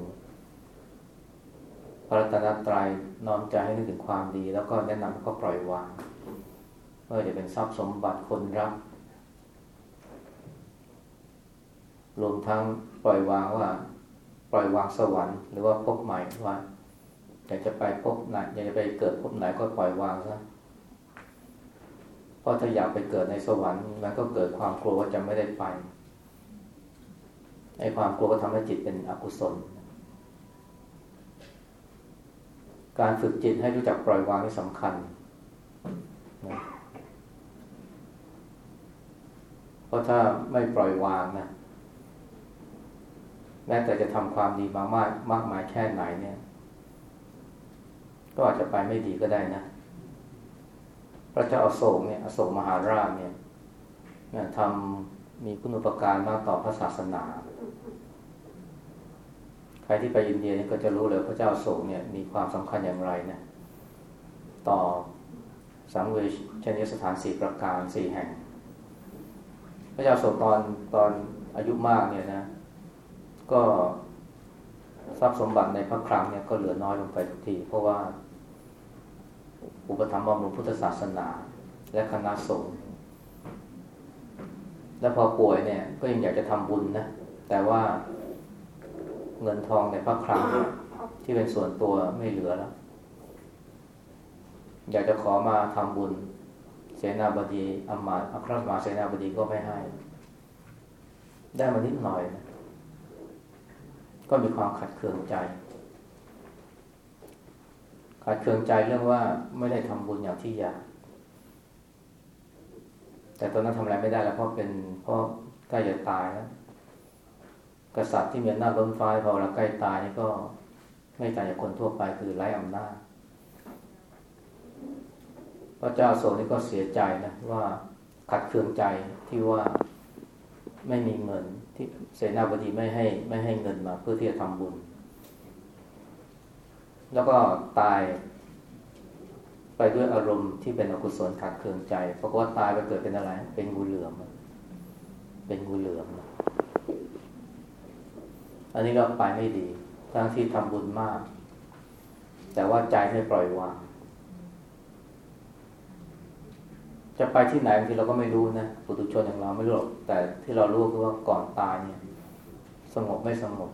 พระรัตนตรัยน้อมใจให้นึกถึงความดี แล้วก็แนะนำก็ปล่อยวางเมื่อจะเป็นทรัพย์สมบัติคนรักรวมทั้งปล่อยวางว่า ปล่อยวางสวรรค์หรือว่าพบใหม่ว่าอยากจะไปพบไหนอยากจะไปเกิดพบไหนก็ปล่อยวางซะเพราะถ้าอยากไปเกิดในสวรรค์มันก็เกิดความกลัวว่าจะไม่ได้ไป ไอ้ความกลัวก็ทำให้จิตเป็นอกุศล การฝึกจิตให้รู้จักปล่อยวางนี่สำคัญนะเพราะถ้าไม่ปล่อยวางนะแม้แต่จะทำความดีมามากมากมายแค่ไหนเนี่ย ก็อาจจะไปไม่ดีก็ได้นะ พระเจ้าอโศกเนี่ยอโศกมหาราชเนี่ยทำมีคุณุปการมากต่อพระศาสนา ใครที่ไปอินเดียนี่ก็จะรู้เลยพระเจ้าโศกเนี่ยมีความสำคัญอย่างไรนะต่อสังเวชชนียสถานสี่ประการสี่แห่ง พระเจ้าโศกตอนตอนอายุมากเนี่ยนะ ก็ทรัพย์สมบัติในพระคลังเนี่ยก็เหลือน้อยลงไปทุกที เพราะว่า อุปถัมบำรุงพุทธศาสนา และคณะสงฆ์และพอป่วยเนี่ยก็ยังอยากจะทำบุญนะ แต่ว่าเงินทองในพระคลังที่เป็นส่วนตัวไม่เหลือแล้ว อยากจะขอมาทำบุญ เสนาบดีอมาอัครมาเสนาบดีก็ไม่ให้ ได้มานิดหน่อย ก็มีความขัดเคืองใจ ขัดเคืองใจเรื่องว่าไม่ได้ทำบุญอย่างที่อยาก แต่ตอนนั้นทำอะไรไม่ได้แล้วเพราะเป็นเพราะใกล้จะตายแล้ว กษัตริย์ที่มีอำนาจล้นฟ้าพอเราใกล้ตายนี่ก็ไม่ต่างจากคนทั่วไปคือไร้อำนาจพระเจ้าโสนี่ก็เสียใจนะว่าขัดเคืองใจที่ว่าไม่มีเงินที่เสนาบดีไม่ให้ไม่ให้เงินมาเพื่อที่จะทำบุญ แล้วก็ตายไปด้วยอารมณ์ที่เป็นอกุศลขัดเคืองใจ เพราะว่าตายไปเกิดเป็นอะไร เป็นงูเหลือม เป็นงูเหลือม อันนี้ก็ไปไม่ดี ทั้งที่ทำบุญมาก แต่ว่าใจไม่ปล่อยวาง จะไปที่ไหนบางทีเราก็ไม่รู้นะปุถุชนอย่างเราไม่รู้หรอกแต่ที่เรารู้คือว่าก่อนตายเนี่ย สงบไม่สงบ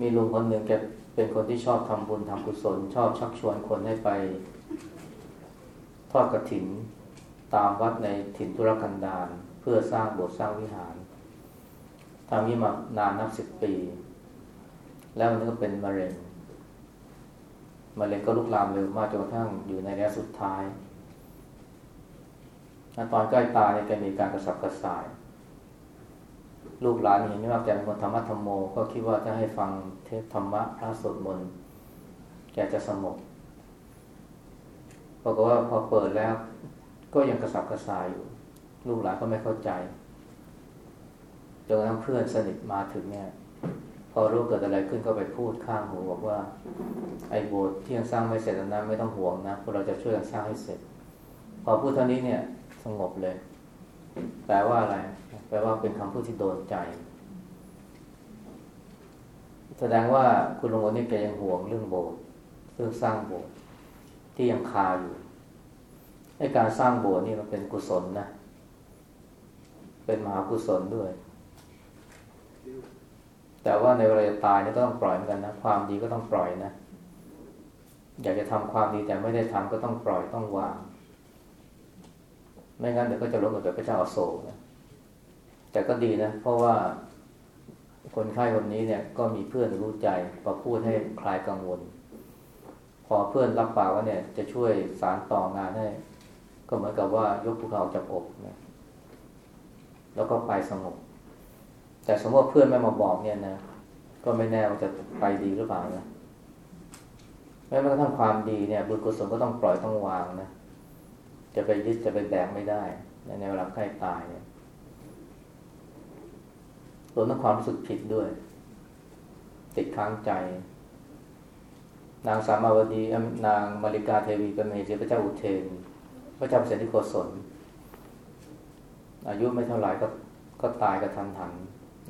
มีลุงคนหนึ่งแกเป็นคนที่ชอบทำบุญทำกุศล ชอบชักชวนคนให้ไป ทอดกระถิน ตามวัดในถิ่นธุรกันดารเพื่อสร้างโบสถ์สร้างวิหาร ทำนี้มานานนับสิบปี แล้วมันก็เป็นมะเร็งมะเร็งก็ลุกลามเร็วมากจนกระทั่งอยู่ในระยะสุดท้ายตอนใกล้ตายเนี่ยแกมีการกระสับกระส่าย ลูกหลานเห็นว่าแกเป็นคนธรรมะธรรมโม ก็คิดว่าถ้าให้ฟังเทศธรรมะพระสวดมนต์แกจะสงบปรากฏว่าพอเปิดแล้ว ก็ยังกระสับกระส่ายอยู่ ลูกหลานก็ไม่เข้าใจ จนกระทั่งเพื่อนสนิทมาถึงเนี่ย พอรู้เกิดอะไรขึ้นก็ไปพูดข้างหูบอกว่า ไอ้โบสถ์ที่ยังสร้างไม่เสร็จนะไม่ต้องห่วงนะพวกเราจะช่วยกันสร้างให้เสร็จ พอพูดเท่านี้เนี่ยสงบเลย แปลว่าอะไร แปลว่าเป็นคำพูดที่โดนใจ แสดงว่าคุณลุงคนนี้แกยังห่วงเรื่องโบสถ์เรื่องสร้างโบสถ์ที่ยังคาอยู่ไอ้การสร้างโบสถ์นี่มันเป็นกุศลนะ เป็นมหากุศลด้วย แต่ว่าในเวลาตายเนี่ยก็ต้องปล่อยเหมือนกันนะ ความดีก็ต้องปล่อยนะ อยากจะทำความดีแต่ไม่ได้ทำก็ต้องปล่อยต้องวาง ไม่งั้นเดี๋ยวก็จะลงกับพระเจ้าอโศกนะแต่ก็ดีนะ เพราะว่าคนไข้คนนี้เนี่ยก็มีเพื่อนรู้ใจพอพูดให้คลายกังวล พอเพื่อนรับปากว่าเนี่ย จะช่วยสารต่องานให้ ก็เหมือนกับว่ายกภูเขาจากอกนะแล้วก็ไปสงบ แต่สมมติเพื่อนไม่มาบอกเนี่ยนะ ก็ไม่แน่ว่าจะไปดีหรือเปล่านะแม้กระทั่งความดีเนี่ย บุญกุศลก็ต้องปล่อยต้องวางนะจะไปยึดจะไปแบกไม่ได้ในเวลาใกล้ตายเนี่ยรวมทั้งความรู้สึกผิดด้วย ติดค้างใจ นางสามาวดีนางมาริกาเทวีเป็นมเหสีพระเจ้าอุเทน พระเจ้าเสด็จโกศลอายุไม่เท่าไหร่ก็ก็ตายกระทันหัน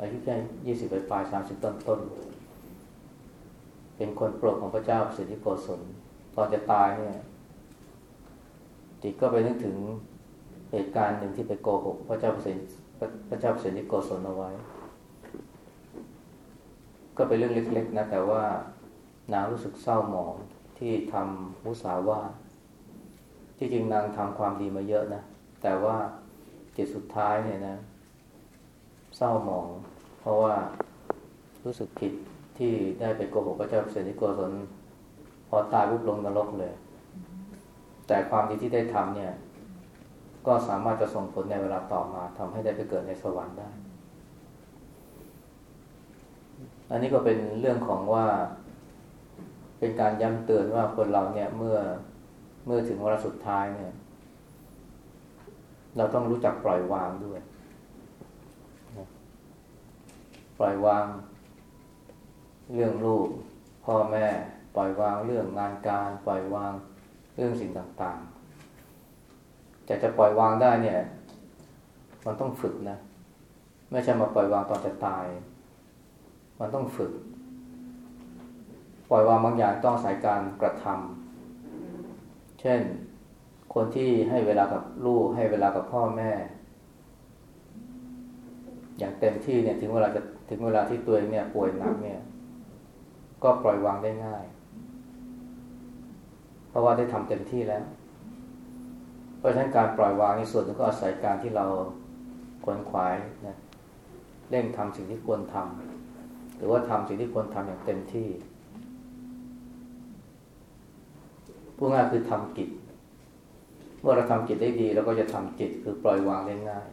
อายุแค่ยี่สิบปลายสามสิบต้นต้น เป็นคนโปรดของพระเจ้าเสด็จโกศลตอนจะตายเนี่ยจิตก็ไปนึกถึงเหตุการณ์หนึ่งที่ไปโกหกพระเจ้าเสด็จพระเจ้าเสด็จโกศลเอาไว้ ก็เป็นเรื่องเล็ก ๆ นะ แต่ว่านางรู้สึกเศร้าหมองที่ทำมุสาวาที่จริงนางทำความดีมาเยอะนะ แต่ว่าจิตสุดท้ายเนี่ยนะ เศร้าหมอง เพราะว่ารู้สึกผิดที่ได้ไปโกหกพระเจ้าเสด็จโกศลพอตายปุ๊บลงนรกเลย แต่ความดีที่ได้ทำเนี่ย ก็สามารถจะส่งผลในเวลาต่อมาทำให้ได้ไปเกิดในสวรรค์ได้ อันนี้ก็เป็นเรื่องของว่า เป็นการย้ำเตือนว่าคนเราเนี่ยเมื่อเมื่อถึงเวลาสุดท้ายเนี่ย เราต้องรู้จักปล่อยวางด้วย ป ล่อยวาง เรื่องลูกพ่อแม่ ปล่อยวางเรื่องงานการ ปล่อยวางเรื่องสิ่งต่างๆจะจะปล่อยวางได้เนี่ย มันต้องฝึกนะ ไม่ใช่มาปล่อยวางตอนจะตาย มันต้องฝึก ปล่อยวางบางอย่างต้องอายการกระทำเช่นคนที่ให้เวลากับลูกให้เวลากับพ่อแม่ อย่างเต็มที่เนี่ยถึงเวลาจะ ถึงเวลาที่ตัวเองเนี่ยป่วยหนักเนี่ย ก็ปล่อยวางได้ง่าย เพราะว่าได้ทำเต็มที่แล้ว เพราะฉะนั้นการปล่อยวางในส่วนนึงก็อาศัยการที่เราควนขวายนะเร่งทำสิ่งที่ควรทำหรือว่าทำสิ่งที่ควรทำอย่างเต็มที่พูดง่ายคือทำกิจ เมื่อเราทำกิจได้ดีเราก็จะทำจิตคือปล่อยวางได้ง่าย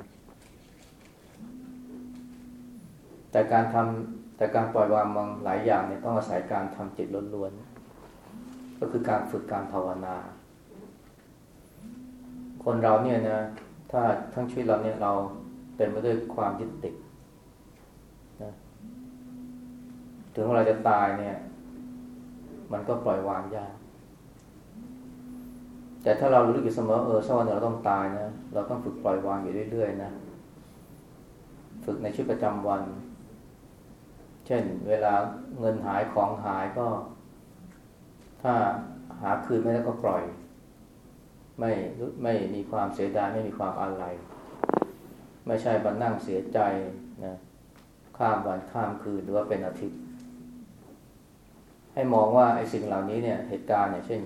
แต่การทำแต่การปล่อยวางบางหลายอย่างเนี่ยต้องอาศัยการทำจิตล้วนๆก็คือการฝึกการภาวนา คนเราเนี่ยนะถ้าทั้งชีวิตเราเนี่ยเราเต็มไปด้วยความยึดติดนะถึงเวลาจะตายเนี่ย มันก็ปล่อยวางยากแต่ถ้าเรารู้อยู่เสมอเออสักวันเราต้องตายนะเราต้องฝึกปล่อยวางอยู่เรื่อยๆนะ ฝึกในชีวิตประจำวัน ช่น เวลาเงินหายของหายก็ ถ้าหาคืนไม่ได้ก็ปล่อย ไม่ไม่มีความเสียดายไม่มีความอะไร ไม่ใช่บันนั่งเสียใจนะข้ามวันข้ามคืนหรือว่าเป็นอาทิตย์ ให้มองว่าไอ้สิ่งเหล่านี้เนี่ยเหตุการณ์เนี่ยเช่น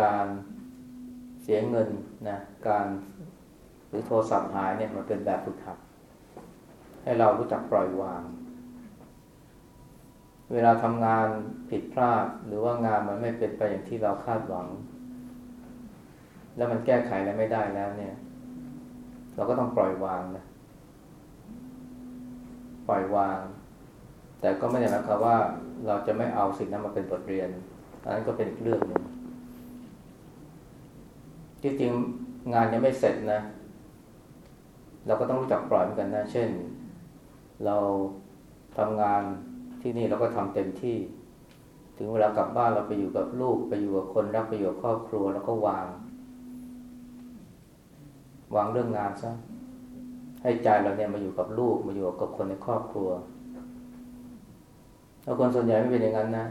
การเสียเงินนะการหรือโทรศัพท์หายเนี่ยมันเป็นแบบฝึกหัดให้เรารู้จักปล่อยวาง เวลาทำงานผิดพลาด หรือว่างานมันไม่เป็นไปอย่างที่เราคาดหวัง แล้วมันแก้ไขอะไรไม่ได้แล้วเนี่ย เราก็ต้องปล่อยวางนะปล่อยวาง แต่ก็ไม่ได้หมายความว่าเราจะไม่เอาสิ่งนั้นมาเป็นบทเรียนอันนั้นก็เป็นอีกเรื่องหนึ่งที่จริงงานยังไม่เสร็จนะ เราก็ต้องรู้จักปล่อยเหมือนกันนะ เช่น เราทำงาน ที่นี่เราก็ทำเต็มที่ ถึงเวลากลับบ้านเราไปอยู่กับลูกไปอยู่กับคนรักไปอยู่กับครอบครัว แล้วก็วาง วางเรื่องงานซะให้ใจเราเนี่ยมาอยู่กับลูกมาอยู่กับคนในครอบครัวแล้วคนส่วนใหญ่ไม่เป็นอย่างนั้นนะ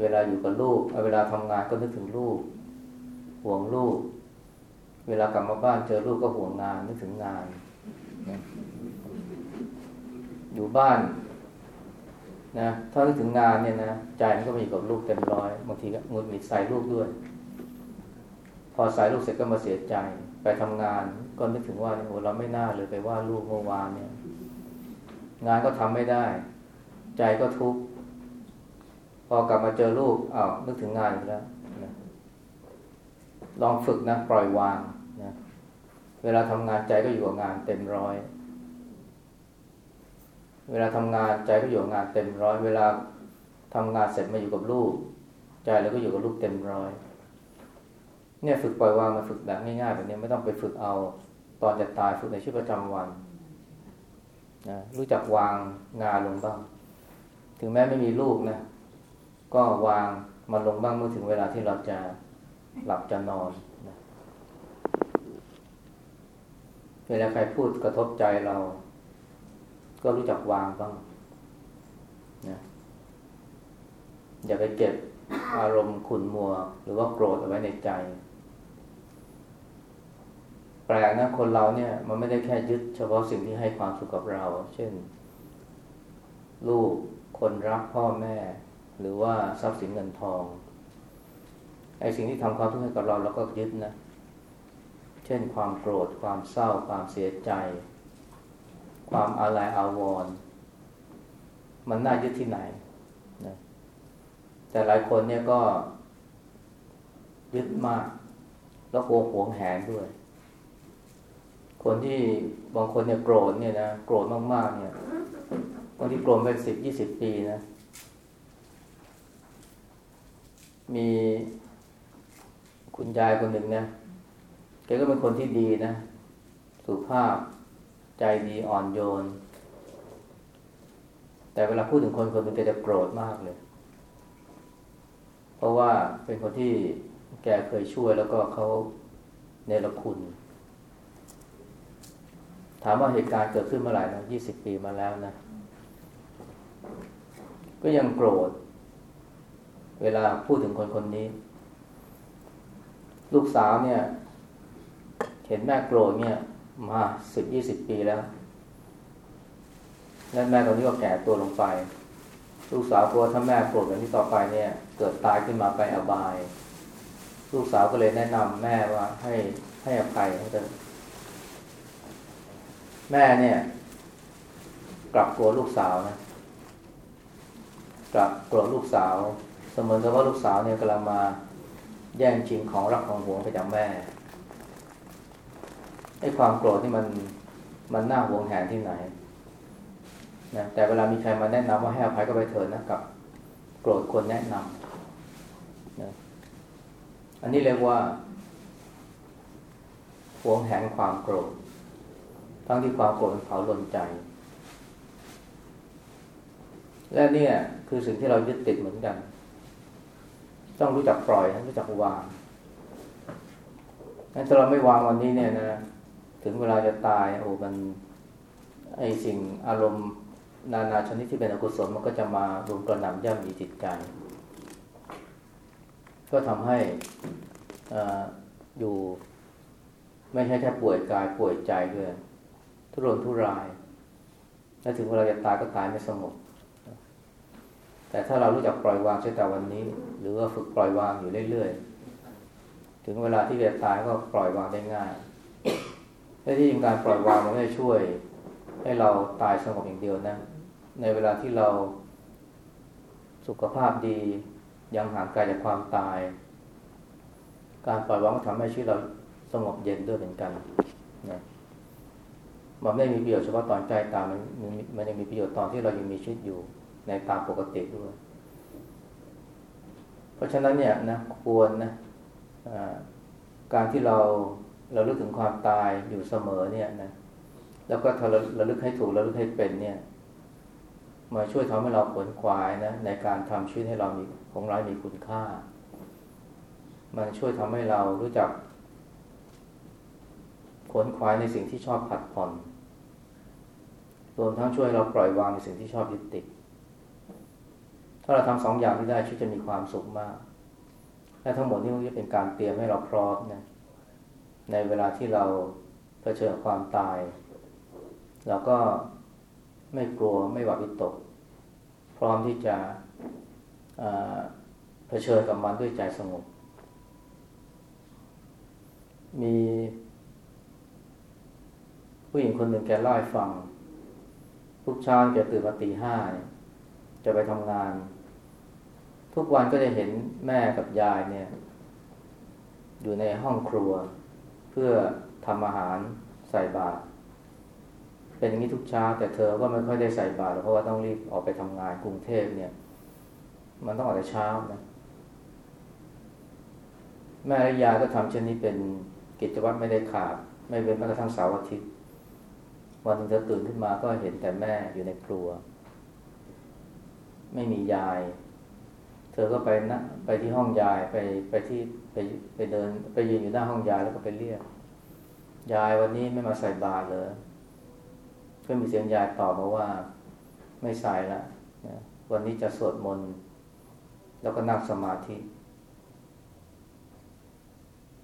เวลาอยู่กับลูกเวลาทำงานก็นึกถึงลูก ห่วงลูก เวลากลับมาบ้านเจอลูกก็ห่วงงานนึกถึงงาน อยู่บ้าน นะถ้านึกถึงงานเนี่ยนะใจมันก็มีกับลูกเต็มร้อยบางทีก็งุดหงิดใส่ลูกด้วย พอใส่ลูกเสร็จก็มาเสียใจ ไปทำงาน ก็นึกถึงว่าโอ้เราไม่น่าเลยไปว่าลูกเมื่อวานเนี่ย งานก็ทำไม่ได้ ใจก็ทุกข์พอกลับมาเจอลูกอ้าวนึกถึงงานอีกแล้วลองฝึกนะปล่อยวางนะเวลาทำงานใจก็อยู่กับงานเต็มร้อย เวลาทำงานใจก็อยู่กับงานเต็มร้อย เวลาทำงานเสร็จมาอยู่กับลูก ใจแล้วก็อยู่กับลูกเต็มร้อย เนี่ยฝึกปล่อยวางมาฝึกแบบง่ายๆแบบนี้ไม่ต้องไปฝึกเอา ตอนจะตายฝึกในชีวิตประจำวันนะรู้จักวางงานลงบ้าง ถึงแม้ไม่มีลูกนะ ก็วางมันลงบ้างเมื่อถึงเวลาที่เราจะหลับจะนอนนะเวลาใครพูดกระทบใจเรา ก็รู้จักวางบ้างนะอย่าไปเก็บอารมณ์ขุนมัว หรือว่าโกรธเอาไว้ในใจ แปลกนะคนเราเนี่ย มันไม่ได้แค่ยึดเฉพาะสิ่งที่ให้ความสุขกับเรา เช่น ลูกคนรักพ่อแม่ หรือว่าทรัพย์สินเงินทองไอ้สิ่งที่ทำความทุกข์ให้กับเราเราก็ยึดนะ เช่นความโกรธความเศร้าความเสียใจ ความอาลัยอาวรณ์มันน่ายึดที่ไหนนะแต่หลายคนเนี่ยก็ยึดมาก แล้วโกหวงแหนด้วย คนที่บางคนเนี่ยโกรธเนี่ยนะโกรธมากๆเนี่ยบางที่โกรธเป็นสิบยี่สิบปีนะ มีคุณยายคนหนึ่งนะแกก็เป็นคนที่ดีนะ สุภาพ ใจดีอ่อนโยน แต่เวลาพูดถึงคนคนหนึ่งแกจะโกรธมากเลย เพราะว่าเป็นคนที่แกเคยช่วยแล้วก็เขาเนรคุณ ถามว่าเหตุการณ์เกิดขึ้นเมื่อไหร่นะยี่สิบปีมาแล้วนะ ก็ยังโกรธ เวลาพูดถึงคนคนนี้ ลูกสาวเนี่ย เห็นแม่โกรธเนี่ย มาสิบยี่สิบปีแล้ว แล้วแม่ตอนนี้ก็แก่ตัวลงไป ลูกสาวกลัวถ้าแม่โกรธแบบนี้ต่อไปเนี่ย เกิดตายขึ้นมาไปอบาย ลูกสาวก็เลยแนะนำแม่ว่าให้ให้อภัยให้เถอแม่เนี่ย กลับกลัวลูกสาวนะกลับกลัวลูกสาว เสมือนกับว่าลูกสาวเนี่ยกำลังมาแย่งชิงของรักของหวงไปจากแม่ ไอ้ความโกรธที่มันมันน่าหวงแหนที่ไหนนะแต่เวลามีใครมาแนะนำว่าให้อภัยก็ไปเถิดนะกับ โกรธคนแนะนำนะอันนี้เรียกว่าหวงแหนความโกรธ ทั้งที่ความโกรธมันเผาลนใจ และเนี่ยคือสิ่งที่เรายึดติดเหมือนกัน ต้องรู้จักปล่อยรู้จักวางงั้นถ้าเราไม่วางวันนี้เนี่ยนะ ถึงเวลาจะตายโอ้มันไอสิ่งอารมณ์นานาชนิดที่เป็นอกุศลมันก็จะมารุมกระหน่ำย่ำยีจิตใจ ก็ทำให้ออยู่ไม่ใช่แค่ป่วยกายป่วยใจด้วยทุรนทุราย และถึงเวลาจะตายก็ตายไม่สงบแต่ถ้าเรารู้จักปล่อยวางใช้แต่วันนี้ หรือว่าฝึกปล่อยวางอยู่เรื่อยๆ ถึงเวลาที่จะตายก็ปล่อยวางได้ง่าย และที่จริงการปล่อยวางมันไม่ได้ช่วย ให้เราตายสงบอย่างเดียวนะ ในเวลาที่เราสุขภาพดียังห่างไกลจากความตาย การปล่อยวางก็ทำให้ชีวิตเราสงบเย็นด้วยเหมือนกันนะมันไม่มีประโยชน์เฉพาะตอนใกล้ตายมันมันยังมีประโยชน์ตอนที่เรายังมีชีวิตอยู่ในตามปกติด้วย เพราะฉะนั้นเนี่ยนะควรนะการที่เรา เราลึกถึงความตายอยู่เสมอเนี่ยนะแล้วก็ถ้าเราราลึกให้ถูกราลึกให้เป็นเนี่ย มาช่วยทำให้เราผลควายนะในการทำชีวิตให้เรามีของเรามีคุณค่า มันช่วยทำให้เรารู้จักผลควายในสิ่งที่ชอบผัดผ่อนรวมทั้งช่วยเราปล่อยวางในสิ่งที่ชอบยึดติด ถ้าเราทำสองอย่างที่ได้ชีวิตจะมีความสุขมาก และทั้งหมดนี้มันจะเป็นการเตรียมให้เราพร้อมนะ ในเวลาที่เราเผชิญความตาย เราก็ไม่กลัวไม่หวาดวิตก พร้อมที่จะเผชิญกับมันด้วยใจสงบ มีผู้หญิงคนหนึ่งแกเล่าให้ฟังทุกเช้าแกตื่นมาตีห้าจะไปทำงาน ทุกวันก็จะเห็นแม่กับยายเนี่ย อยู่ในห้องครัว เพื่อทำอาหารใส่บาตรเป็นอย่างนี้ทุกเช้า แต่เธอก็ไม่ค่อยได้ใส่บาตรเพราะว่าต้องรีบออกไปทำงานกรุงเทพเนี่ย มันต้องออกแต่เช้านะแม่และยายก็ทำเช่นนี้เป็นกิจวัตรไม่ได้ขาด ไม่เว้นแม้กระทั่งเสาร์อาทิตย์ วันหนึ่งเธอตื่นขึ้นมาก็เห็นแต่แม่อยู่ในครัว ไม่มียาย เธอก็ไปนะไปที่ห้องยายไปไปที่ไปไปเดิน ไปยืนอยู่หน้าห้องยายแล้วก็ไปเรียกยายวันนี้ไม่มาใส่บาตรเลยก็มีเสียงยายตอบมาว่าไม่ใส่ละวันนี้จะสวดมนต์แล้วก็นั่งสมาธิ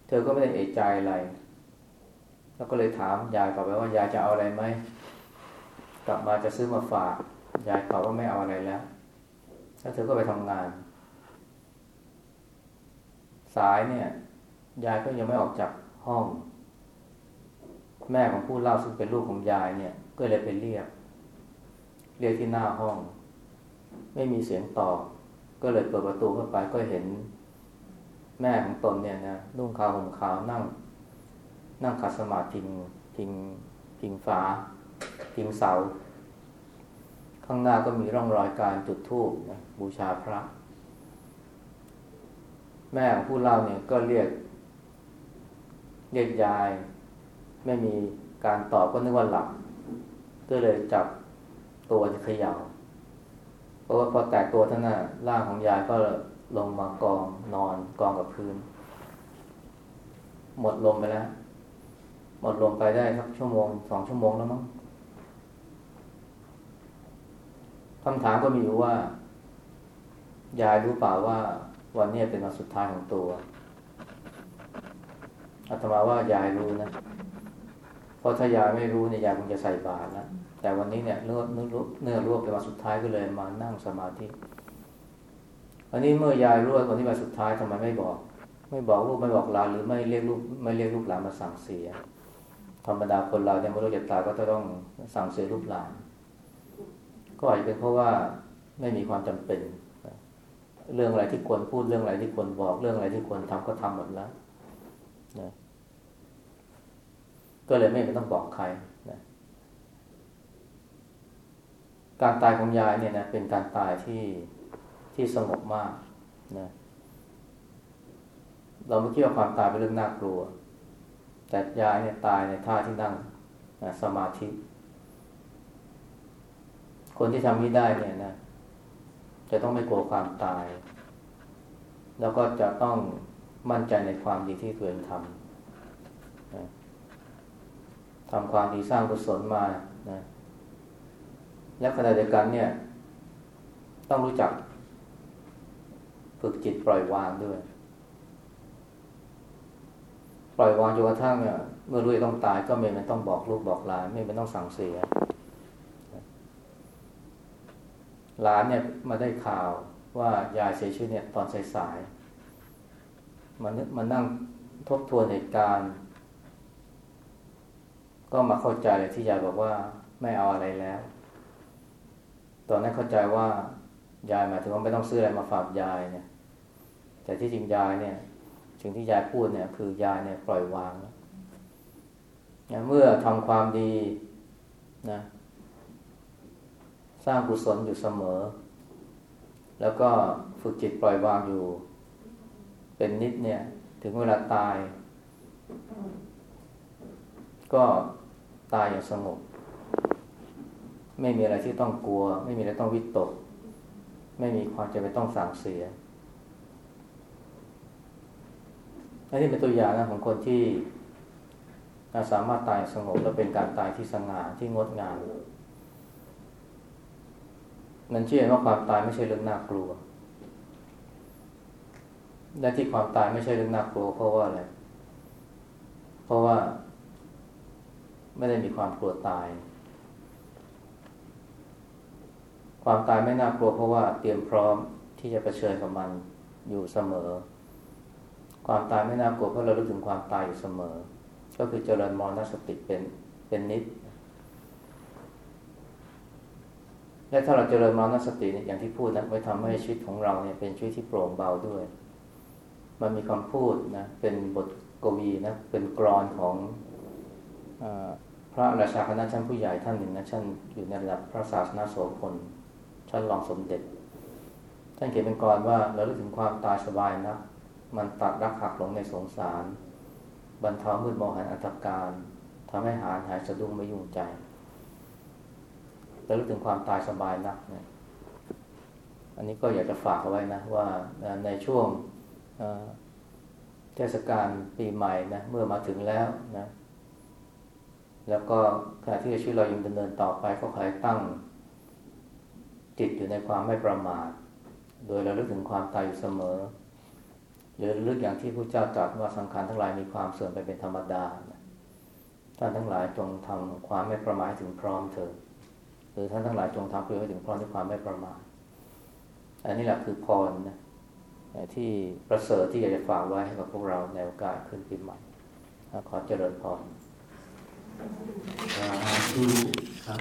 เธอก็ไม่ได้เอะใจอะไร แล้วก็เลยถามยายกลับไปว่ายายจะเอาอะไรไหมกลับมาจะซื้อมาฝาก ยายตอบว่าไม่เอาอะไรแล้ว แล้วเธอก็ไปทำงาน สายเนี่ยยายก็ยังไม่ออกจากห้อง แม่ของผู้เล่าซึ่งเป็นลูกของยายเนี่ย ก็เลยไปเรียก เรียกที่หน้าห้อง ไม่มีเสียงตอบก็เลยเปิดประตูเข้าไปก็เห็น แม่ของตนเนี่ยนะนุ่งขาวห่มขาวนั่ง นั่งขัดสมาธิพิงพิงพิงฟ้าพิงเสา ข้างหน้าก็มีร่องรอยการจุดธูปนะบูชาพระ แม่ของผู้เล่าเนี่ยก็เรียก เรียกยาย ไม่มีการตอบก็นึกว่าหลับ ก็เลยจับตัวเขย่าเพราะว่าพอแตกตัวท่านน่ะร่างของยายก็ลงมากองนอนกองกับพื้น หมดลมไปแล้ว หมดลมไปได้สักชั่วโมงสองชั่วโมงแล้วมั้งคำถามก็มีอยู่ว่า ยายรู้เปล่าว่า วันนี้เป็นวันสุดท้ายของตัวอาตมาว่ายายรู้นะเพราะถ้ายายไม่รู้เนี่ยยายคงจะใส่บาตรแล้วแต่วันนี้เนี่ยเนื้อเนื้อเนื้อรวบเป็นวันสุดท้ายก็เลยมานั่งสมาธิอันนี้เมื่อยายรู้วันนี้วันสุดท้ายทำไมไม่บอก ไม่บอกลูกไม่บอกหลานหรือไม่เรียกลูกไม่เรียกลูกหลานมาสั่งเสีย ธรรมดาคนเราเนี่ยเมื่อเราจะตายก็จะต้องสั่งเสียลูกหลาน ก็อาจจะเป็นเพราะว่าไม่มีความจำเป็น เรื่องอะไรที่ควรพูดเรื่องอะไรที่ควรบอก เรื่องอะไรที่ควรทำก็ทำหมดแล้วนะก็เลยไม่ต้องบอกใครนะการตายของยายเนี่ยนะเป็นการตายที่ที่สงบมากนะเราไม่คิดว่าความตายเป็นเรื่องน่ากลัว แต่ยายเนี่ยตายในท่าที่นั่งนะสมาธิ คนที่ทำนี้ได้เนี่ยนะ จะต้องไม่กลัวความตาย แล้วก็จะต้องมั่นใจในความดีที่ตัวเองทำนะทำความดีสร้างกุศลมานะและขณะเดียวกันเนี่ย ต้องรู้จัก ฝึกจิตปล่อยวางด้วย ปล่อยวางจนกระทั่งเนี่ยเมื่อรู้ว่าต้องตายก็ไม่เป็นต้องบอกลูกบอกหลานไม่เป็นต้องสั่งเสีย หลานเนี่ยมาได้ข่าวว่ายายเสียชีวิตเนี่ยตอนสายๆมันมันนั่งทบทวนเหตุการณ์ ก็มาเข้าใจเลยที่ยายบอกว่าไม่เอาอะไรแล้ว ตอนนั้นเข้าใจว่ายายหมายถึงว่าไม่ต้องซื้ออะไรมาฝากยายเนี่ย แต่ที่จริงยายเนี่ยสิ่งที่ยายพูดเนี่ย คือยายเนี่ยปล่อยวางแล้วเมื่อทำความดีนะ สร้างกุศลอยู่เสมอ แล้วก็ฝึกจิตปล่อยวางอยู่ เป็นนิดเนี่ย ถึงเวลาตาย ก็ตายอย่างสงบ ไม่มีอะไรที่ต้องกลัว ไม่มีอะไรต้องวิตก ไม่มีความจะไปต้องสั่งเสียอันนี้เป็นตัวอย่างนะของคนที่สามารถตายสงบและเป็นการตายที่สง่าที่งดงาม มันเชื่อว่าความตายไม่ใช่เรื่องน่ากลัว และที่ความตายไม่ใช่เรื่องน่ากลัว เพราะว่าอะไร เพราะว่า ไม่ได้มีความกลัวตาย ความตายไม่น่ากลัวเพราะว่าเตรียมพร้อมที่จะะเผชิญกับมันอยู่เสมอ ความตายไม่น่ากลัวเพราะเรารู้ถึงความตายอยู่เสมอ ก็คือเจริญมรณสติเป็นเป็นนิด และถ้าเราเจริญมรณสติเนี่ยอย่างที่พูดนะไว้ทำให้ชีวิตของเราเนี่ยเป็นชีวิตที่โปร่งเบาด้วย มันมีคำพูดนะเป็นบทกวีนะเป็นกรอนของอพระราชาคณะชั้นผู้ใหญ่ท่านหนึ่งนะชั้นอยู่ในระดับพระศาสนาโสพลชั้นรองสมเด็จ ท่านเขียนเป็นกรอนว่าเรารู้ถึงความตายสบายนะมันตัดรักหักหลงในสงสาร บรรเทามืดมองหันอัตการทำให้หายหายสะดุ้งไม่ยุ่งใจ แต่รู้ถึงความตายสบายนักเนี่ยอันนี้ก็อยากจะฝากเอาไว้นะว่าในช่วงเทศกาลปีใหม่นะเมื่อมาถึงแล้วนะแล้วก็ขณะที่ชีวิตเรายังดำเนินต่อไปก็ขอให้ตั้งจิตอยู่ในความไม่ประมาท โดยเราลึกถึงความตายอยู่เสมอหรือลึกอย่างที่พระเจ้าตรัสว่าสังขารทั้งหลายมีความเสื่อมไปเป็นธรรมดาท่านทั้งหลายจงทำความไม่ประมาทถึงพร้อมเถิด หรือท่านทั้งหลายจงทำเพื่อให้ถึงพรด้วยความไม่ประมาทอันนี้แหละคือพรนะที่ประเสริฐที่อยากจะฝากไว้ให้กับพวกเราในโอกาสขึ้นปีใหม่ขอเจริญพรสาธุครับ